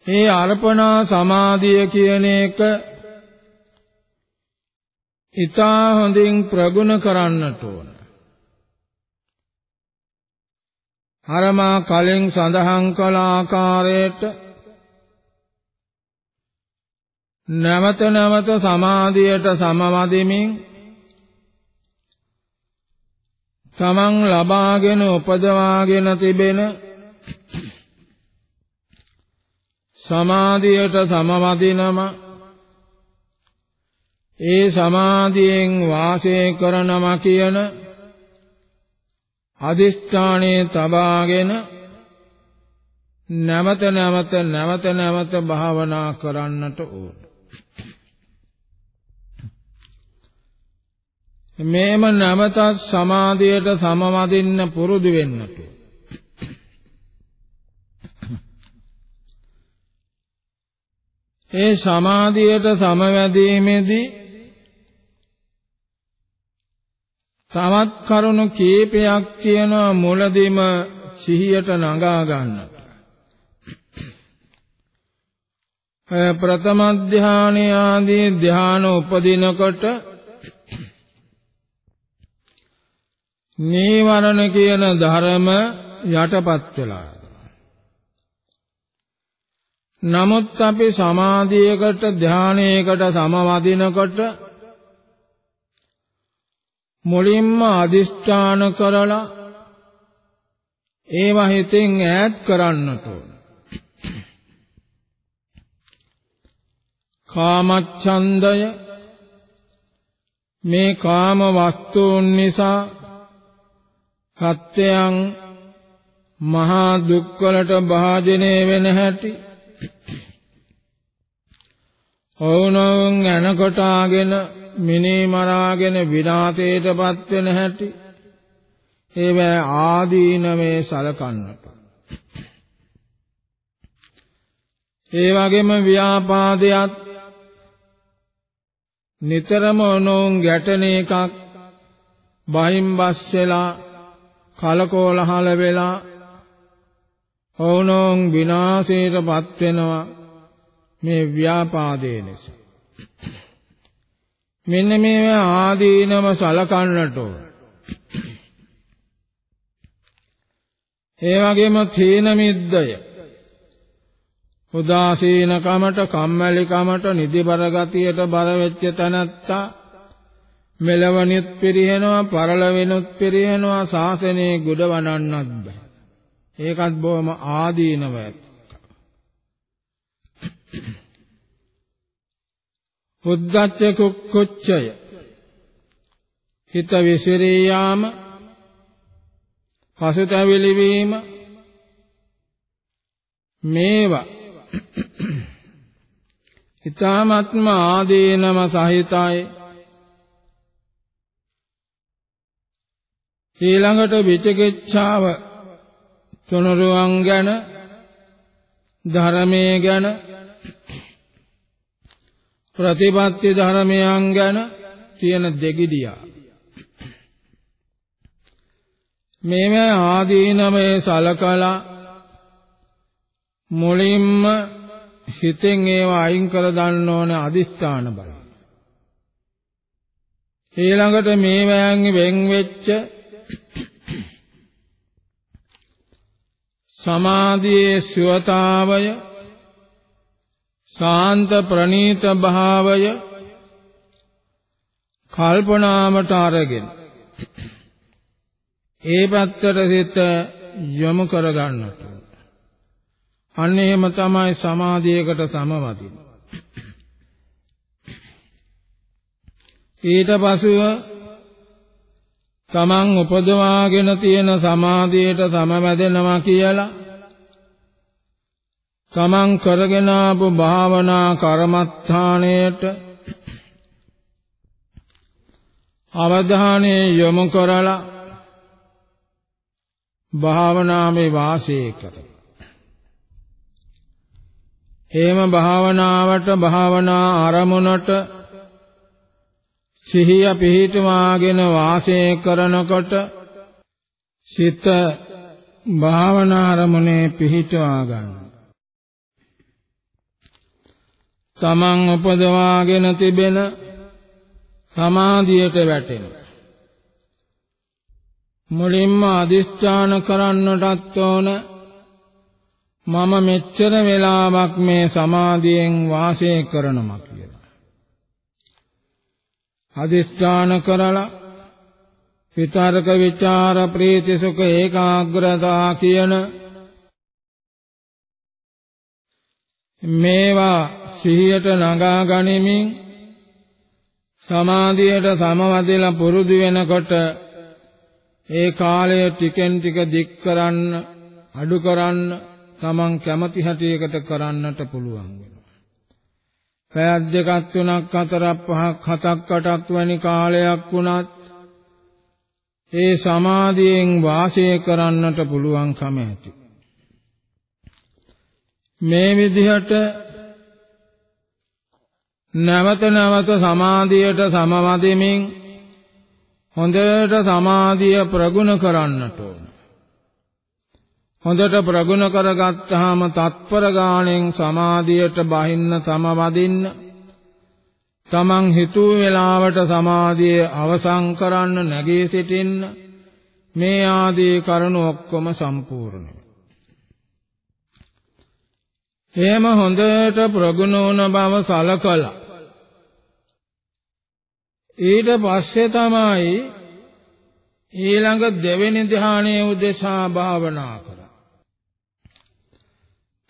ඒ අර්පණා සමාධිය කියන එක ඊතා හොඳින් ප්‍රගුණ කරන්නට ඕන. හරමා කලින් සඳහන් කළ ආකාරයට නැවත නැවත සමාධියට සමවදිමින් තමන් ලබාගෙන උපදවාගෙන තිබෙන සමාධියට සමවදිනම ඒ සමාධියෙන් වාසය කරනවා කියන අදිෂ්ඨානයේ තබාගෙන නැවත නැවත නැවත නැවත භාවනා කරන්නට ඕන. මේම නැවතත් සමාධියට සමවදින්න පුරුදු වෙන්නට ඒ සමාධියට සමවැදීමේදී තවත් කරුණු කීපයක් කියනවා මුලදිම සිහියට නගා ගන්නට. ප්‍රථම ධානය ආදී ධාන උපදිනකොට නීවරණ කියන ධර්ම යටපත් වෙලා නමුත් අපි සමාධියකට ධානයකට සමවදිනකොට මුලින්ම අදිෂ්ඨාන කරලා ඒව හිතෙන් ඈත් කරන්නට ඕන. කාමච්ඡන්දය මේ කාම වස්තුන් නිසා සත්‍යයන් මහා දුක්වලට භාජනය වෙන හැටි ඔවුනොවුන් ඇනකොටාගෙන මිනී මරාගෙන විනාශයටපත් වෙන හැටි. ඒවැ ආදීනමේ සලකන්නට. ඒ වගේම ව්‍යාපාදයක් නිතරම ඔනෝන් ගැටෙන එකක්. බහින් බස් වෙලා කලකෝලහල වෙලා ඔවුනෝන් විනාශයටපත් වෙනවා. මේ ව්‍යාපාදේ නිසා මෙන්න මේ ආදීනම සලකන්නට ඕන. ඒ වගේම තීන මිද්දය. උදාසීන කමට කම්මැලි කමට නිදිබර ගතියට බර වෙච්ච තැනත්තා මෙලවනිත් පිරිහෙනවා පරලවෙනුත් පිරිහෙනවා සාසනේ ගුඩ වනන්නත් බෑ. ඒකත් බොහොම ආදීනව ඇත. උද්දච්ච කුක්කුච්චය හිත විසිරී යාම පසුතැවිලි වීම මේවා. ඊ타ත්ම ආදීනම සහිතයි. ඊළඟට විචිකිච්ඡාව තුනරුවන් ගැන ධර්මයේ ගැන ප්‍රතිපත්ති ධර්මයන් ගැන තියෙන දෙගිඩියා. මේව ආදීනමේ සලකලා මුලින්ම හිතෙන් ඒවා අයින් කර ගන්න ඕන අදිස්ථාන බල ඊළඟට මේවයන් වෙන් වෙච්ච සමාධියේ සුවතාවය ශාන්ත ප්‍රණීත භාවය කල්පනාමට අරගෙන ඒ පැත්තට සිත යොමු කර ගන්නට අන්න එහෙම තමයි සමාධියකට සමවදින. ඊට පසුව තමන් උපදවාගෙන තියෙන සමාධියට සමවැදෙනවා කියලා තමන් කරගෙන ආපු භාවනා කර්මස්ථානයට අවධානය යොමු කරලා භාවනාවේ වාසය කර. එහෙම භාවනාවට භාවනා ආරමුණට සිහිය පිහිටවාගෙන වාසය කරනකොට සිත භාවනා අරමුණේ පිහිටවා ගන්න. තමන් උපදවාගෙන තිබෙන සමාධියට වැටෙන. මුලින්ම අදිස්ථාන කරන්නටත් ඕන මම මෙච්චර වෙලාවක් මේ සමාධියෙන් වාසය කරනවා කියලා. අදිස්ථාන කරලා විතරක ਵਿਚාර ප්‍රීති සුඛ ඒකාග්‍රතා කියන මේවා සිහියට නගා ගනිමින් සමාධියට සමවදලා පුරුදු වෙනකොට ඒ කාලය ටිකෙන් ටික දික් කරන්න අඩු කරන්න තමන් කැමති හැටියකට කරන්නට පුළුවන් වෙනවා. පැයක් දෙකක් තුනක් හතරක් පහක් හතක් අටක් වැනි කාලයක් වුණත් ඒ සමාධියෙන් වාසය කරන්නට පුළුවන්කම ඇති. මේ විදිහට නැවත නැවත සමාධියට සමවදිමින් හොඳට සමාධිය ප්‍රගුණ කරන්නට ඕන. හොඳට ප්‍රගුණ කරගත්තාම තත්පර ගාණෙන් සමාධියට බහින්න සමවදින්න තමන් හිතුව වෙලාවට සමාධිය අවසන් කරන්න නැගී සිටින්න මේ ආදී කරුණු ඔක්කොම සම්පූර්ණයි. එහෙම හොඳට ප්‍රගුණ වුණ බව සලකලා ඊට පස්සේ තමයි ඊළඟ දෙවෙනි ධ්‍යානයේ උදෙසා භාවනා කරා.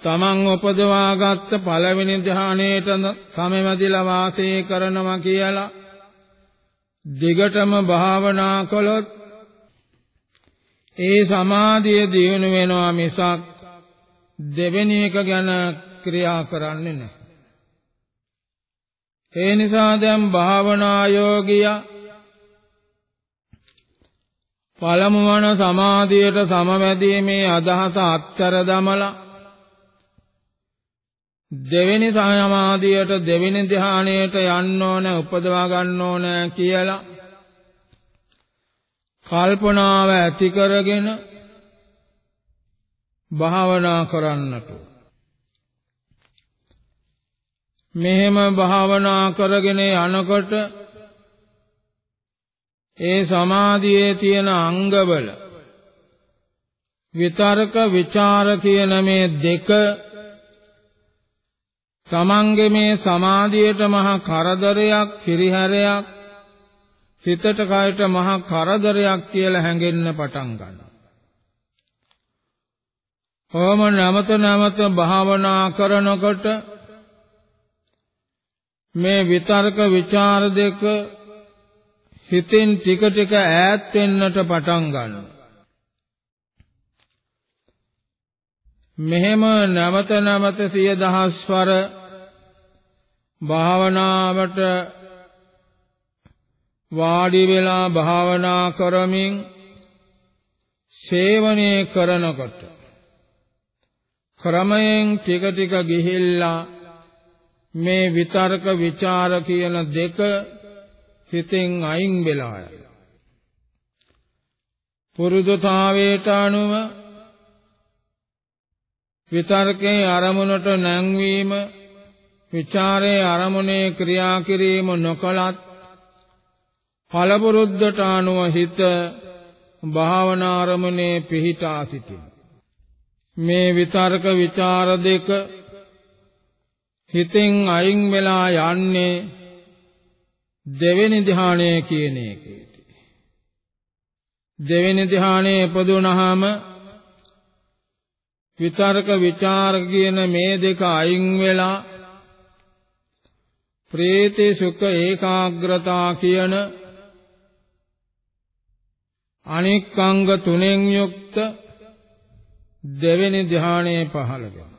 තමන් උපදවාගත්ත පළවෙනි ධ්‍යානයේට සමවැදිලා වාසය කරනවා කියලා දිගටම භාවනා කළොත් ඒ සමාධිය දියුණු වෙනවා මිසක් දෙවෙනි එක ගැන ක්‍රියා කරන්නේ නැහැ. ඒ නිසා දැන් භාවනා යෝගියා පළමු වන සමාධියට සමවැදීමේ අදහස අත්තර දමලා දෙවෙනි සමාධියට දෙවෙනි ධ්‍යානයට යන්න ඕන උපදවා ගන්න ඕන කියලා කල්පනාව ඇති කරගෙන භාවනා කරන්නට මෙහෙම භාවනා කරගෙන යනකොට ඒ සමාධියේ තියෙන අංගවල විතරක ਵਿਚාර කියන මේ දෙක තමන්ගේ මේ සමාධියට මහා කරදරයක් කිරිහැරයක් හිතට කයට මහා කරදරයක් කියලා හැඟෙන්න පටන් ගන්නවා. කොහොම නැවත නැවත භාවනා කරනකොට මේ විතර්ක ਵਿਚාර දෙක හිතෙන් ටික ටික ඈත් වෙන්නට පටන් ගන්නවා. මෙහෙම නැවත නැවත සිය දහස්වර භාවනාවට වාඩි වෙලා භාවනා කරමින් සේවනය කරනකොට ක්‍රමයෙන් ටික ටික ගිහිල්ලා මේ විතර්ක ਵਿਚාර කියන දෙක හිතෙන් අයින් වෙලා යයි. පුරුදුතාවයට අනුව විතර්කේ අරමුණට නැංවීම විචාරයේ අරමුණේ ක්‍රියා කිරීම නොකලත් ඵලබුරුද්දට අනුව හිත භාවනා අරමුණේ පිහිටා සිටින මේ විතර්ක ਵਿਚාර දෙක හිතෙන් අයින් වෙලා යන්නේ දෙවෙනි ධ්‍යානය කියන එකේදී. දෙවෙනි ධ්‍යානයේ ඉපදුනහම විතර්ක ਵਿਚාර කියන මේ දෙක අයින් වෙලා ප්‍රීති සුඛ ඒකාග්‍රතා කියන අනික් අංග තුනෙන් යුක්ත දෙවෙනි ධ්‍යානයේ පහළ වෙනවා.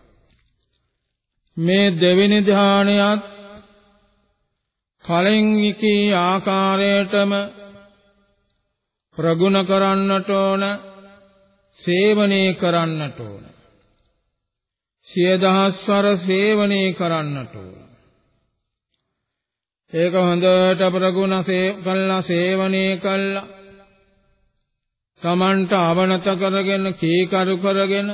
මේ දෙවෙනි ධානයත් කලින් විකී ආකාරයටම ප්‍රගුණ කරන්නට ඕන සේවනයේ කරන්නට ඕන. සිය දහස්වර සේවනයේ කරන්නට ඕන. ඒක හොඳට ප්‍රගුණ කළා සේවනයේ කළා. තමන්ට අවනත කරගෙන කීකරු කරගෙන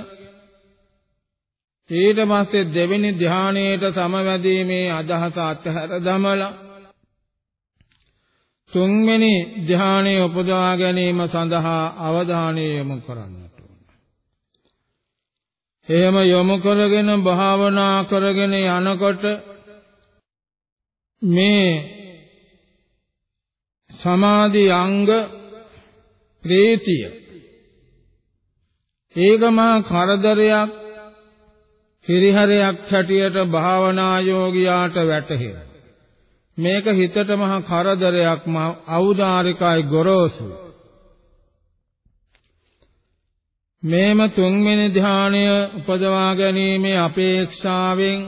ඊට පස්සේ දෙවෙනි ධානයේට සමවැදීමේ අදහස අත්හැර දමලා තුන්වෙනි ධානය උපදවා ගැනීම සඳහා අවධානය යොමු කරන්නට ඕන. එහෙම යොමු කරගෙන භාවනා කරගෙන යනකොට මේ සමාධි අංග ප්‍රීතිය ඒකමා කරදරයක් හිරිහරයක් හැටියට භාවනා යෝගියාට වැටහෙනවා මේක හිතට මහා කරදරයක් අවුදාරිකයි ගොරෝසු මේම තුන්වෙනි ධානය උපදවා ගැනීමේ අපේක්ෂාවෙන්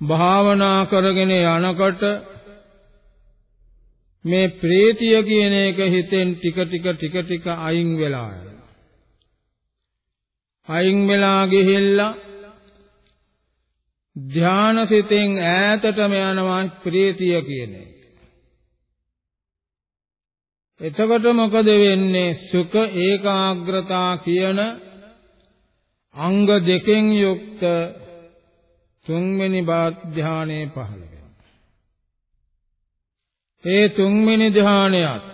භාවනා කරගෙන යනකොට මේ ප්‍රීතිය කියන එක හිතෙන් ටික ටික ටික ටික අයින් වෙලා යනවා. අයින් වෙලා ගිහිල්ලා ධානසිතෙන් ඈතටම යනවා ප්‍රීතිය කියන එක. එතකොට මොකද වෙන්නේ? සුඛ ඒකාග්‍රතා කියන අංග දෙකෙන් යුක්ත තුන්වෙනි ධානයේ පහළ වෙනවා. ඒ තුන්වෙනි ධානයත්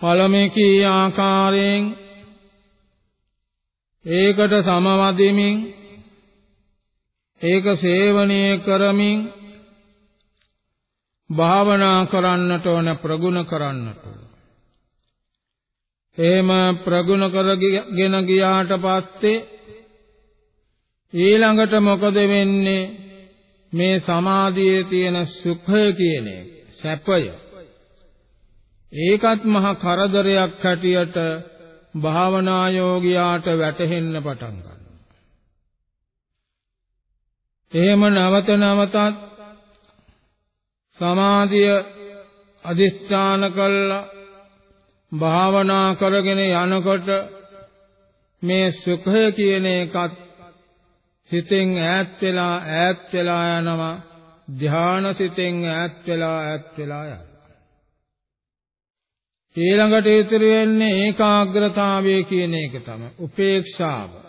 පළමෙකී ආකාරයෙන් ඒකට සමවදිමින් ඒක සේවනය කරමින් භාවනා කරන්නට ඕන ප්‍රගුණ කරන්නට ඕන. එහෙම ප්‍රගුණ කරගෙන ගියාට පස්සේ ඊළඟට මොකද වෙන්නේ මේ සමාධියේ තියෙන සුඛය කියන එක සැපය ඒකත් මහ කරදරයක් හැටියට භාවනා යෝගියාට වැටහෙන්න පටන් ගන්නවා. එහෙම නවත නවතත් සමාධිය අදිස්ථාන කළා. භාවනා කරගෙන යනකොට මේ සුඛය කියන එකත් සිතෙන් ඈත් වෙලා ඈත් වෙලා යනවා. ධානා සිතෙන් ඈත් වෙලා ඈත් වෙලා යනවා. ඊළඟට ඉතුරු වෙන්නේ ඒකාග්‍රතාවය කියන එක තමයි. උපේක්ෂාව.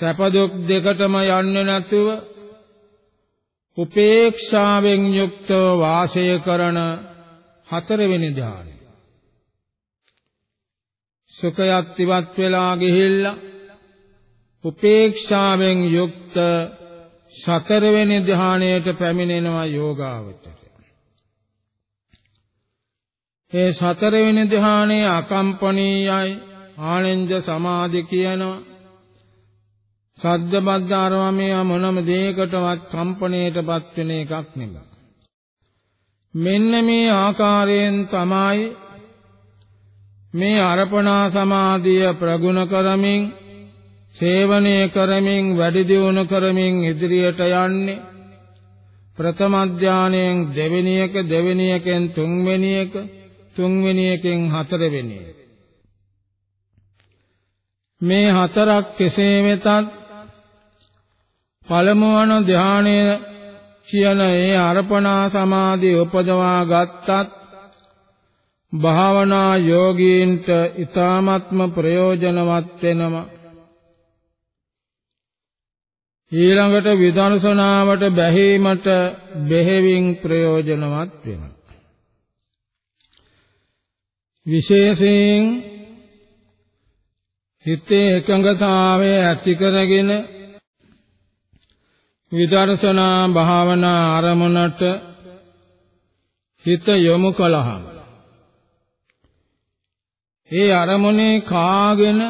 සැප දුක් දෙකටම යන්නේ නැතුව උපේක්ෂාවෙන් යුක්තව වාසය කරන හතරවෙනි ධානය සුඛයත් ඉවත් වෙලා ගිහිල්ලා උපේක්ෂාවෙන් යුක්ත සතරවෙනි ධානයට පැමිණෙනවා යෝගාවචරය. ඒ සතරවෙනි ධානයේ අකම්පනීයයි ආනෙන්ජ සමාධි කියනවා. සද්ද බද්ද අරවමේ මොනම දෙයකටවත් කම්පණයටපත් වෙන එකක් නෙමෙයි. මෙන්න මේ ආකාරයෙන් තමයි මේ අර්පණා සමාධිය ප්‍රගුණ කරමින් සේවනය කරමින් වැඩි දියුණු කරමින් ඉදිරියට යන්නේ ප්‍රථම ධානයෙන් දෙවෙනි එක දෙවෙනි එකෙන් තුන්වෙනි එක තුන්වෙනි එකෙන් හතරවෙනි එක මේ හතරක් කෙසේ වෙතත් පළමු වන ධානය කියන ඒ අර්පණා සමාධිය උපදවා ගත්තත් භාවනා යෝගීන්ට ඊ타ත්ම ප්‍රයෝජනවත් වෙනවා ඊළඟට විදර්ශනාවට බැහැීමට බෙහෙවින් ප්‍රයෝජනවත් වෙනවා. විශේෂයෙන් හිතේ එකඟතාවය ඇති කරගෙන විදර්ශනා භාවනා ආරමුණට හිත යොමු කළහම ඒ අරමුණේ කාගෙන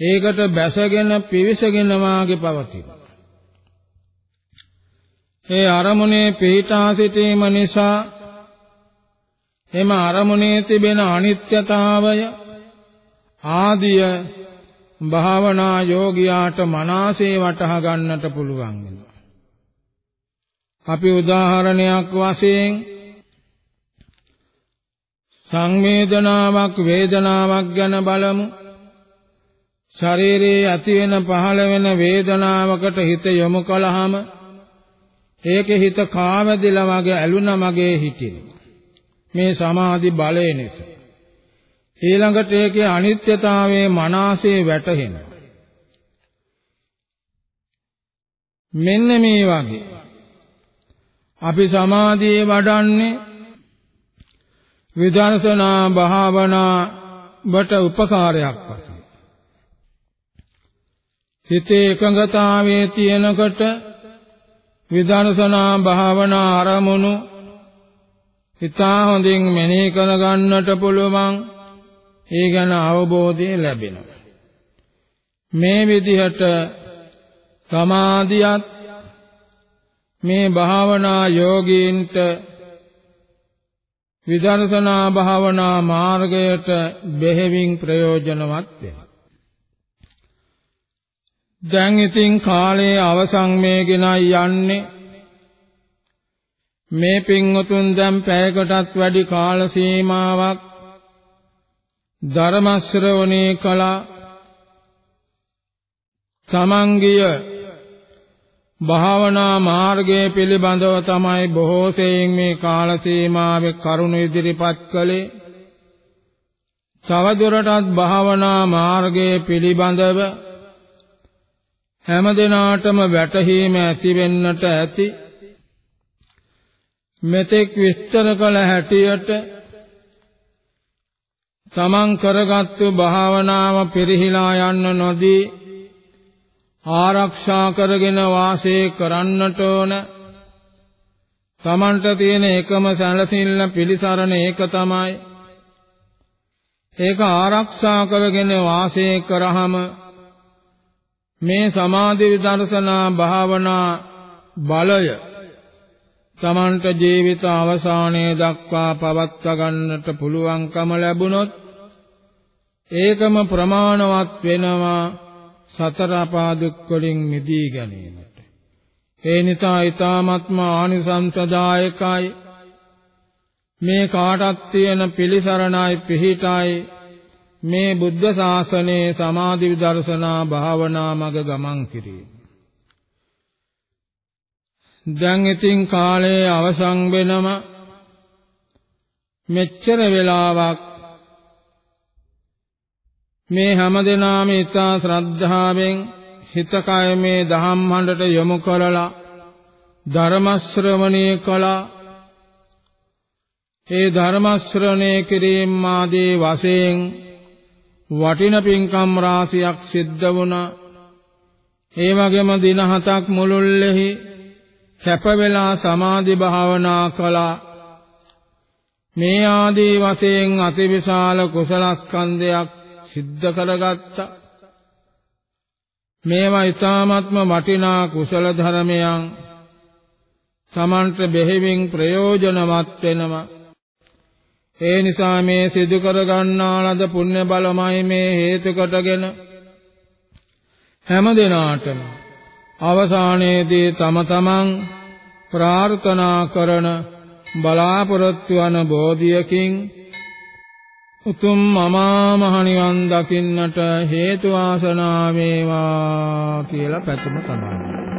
ඒකට බැසගෙන පිවිසගෙන වාගේ පවතින. ඒ අරමුණේ පිහිටා සිටීම නිසා එම අරමුණේ තිබෙන අනිත්‍යතාවය ආදිය භාවනා යෝගියාට මනසේ වටහා ගන්නට පුළුවන් වෙනවා. අපි උදාහරණයක් වශයෙන් සංවේදනාවක් වේදනාවක් ගැන බලමු. ශරීරයේ ඇති වෙන පහළ වෙන වේදනාවකට හිත යොමු කළාම ඒකේ හිත කාවැදිලා වගේ ඇලුනා මගේ හිතින් මේ සමාධි බලය නිසා ඊළඟට ඒකේ අනිත්‍යතාවයේ මනසේ වැටහෙනවා මෙන්න මේ වගේ. අපි සමාධියේ වඩන්නේ විදර්ශනා භාවනා වට උපකාරයක් වශයෙන් හිතේ එකඟතාවයේ තියෙනකොට විදර්ශනා භාවනා ආරමුණු හිතා හොඳින් මෙනෙහි කර ගන්නට පුළුවන්. ඒ ගැන අවබෝධය ලැබෙනවා මේ විදිහට සමාධියත් මේ භාවනා යෝගීන්ට විදර්ශනා භාවනා මාර්ගයට බෙහෙවින් ප්‍රයෝජනවත් වෙනවා. දැන් ඉතින් කාලයේ අවසන් මේගෙනයි යන්නේ මේ පින්වතුන් දැන් පැයකටත් වැඩි කාල සීමාවක් ධර්ම ශ්‍රවණේ කළා තමන්ගිය භාවනා මාර්ගය පිළිබඳව තමයි බොහෝ සෙයින් මේ කාල සීමාවේ කරුණ ඉදිරිපත් කළේ. තවදුරටත් භාවනා මාර්ගය පිළිබඳව හැම දිනාටම වැටහීම ඇති වෙන්නට ඇති. මෙතෙක් විස්තර කළ හැටියට තමන් කරගත්තු භාවනාව පිරිහිලා යන්න නොදී ආරක්ෂා කරගෙන වාසය කරන්නට ඕන. තමන්ට තියෙන එකම සැලසිල්ල පිළිසරණ ඒක තමයි. ඒක ආරක්ෂා කරගෙන වාසය කරාම මේ සමාධි විදර්ශනා භාවනා බලය තමන්ට ජීවිත අවසානයේ දක්වා පවත්වා ගන්නට පුළුවන්කම ලැබුණොත් ඒකම ප්‍රමාණවත් වෙනවා සතර අපා දුක් වලින් මිදී ගැනීමට. ඒ නිසා ඊ타ත්ම ආනිසංසදායකයි මේ කාටත් තියෙන පිළිසරණයි පිහිටයි මේ බුද්ධ ශාසනයේ සමාධි විදර්ශනා භාවනා මග ගමන් කිරීම. දැන් ඉතින් කාලයේ අවසන් වෙනම මෙච්චර වෙලාවක් මේ හැමදෙනාම ඉතා ශ්‍රද්ධාවෙන් හිත කය මේ දහම් හඬට යොමු කරලා ධර්ම ශ්‍රවණය කළා. ඒ ධර්ම ශ්‍රවණය කිරීම ආදී වශයෙන් වටින පින්කම් රාශියක් සිද්ධ වුණා. ඒ වගේම දින හතක් මුළුල්ලෙහි කැප වෙලා සමාධි භාවනා කළා. මේ ආදී වශයෙන් අතිවිශාල කුසල ස්කන්ධයක් සිද්ධ කරගත්තා. මේවා ඊ타ත්ම වටිනා කුසල ධර්මයන්. සමන්ත බෙහෙවින් ප්‍රයෝජනවත් වෙනවා. ඒ නිසා මේ සිදු කර ගන්නා ලද පුණ්‍ය බලමයි මේ හේතු කොටගෙන හැම දිනාටම අවසානයේදී තම තමන් ප්‍රාර්ථනා කරන බලාපොරොත්තු වන බෝධියකින් උතුම් මමා මහ නිවන් දකින්නට හේතු ආසනා වේවා කියලා පැතුම තමයි.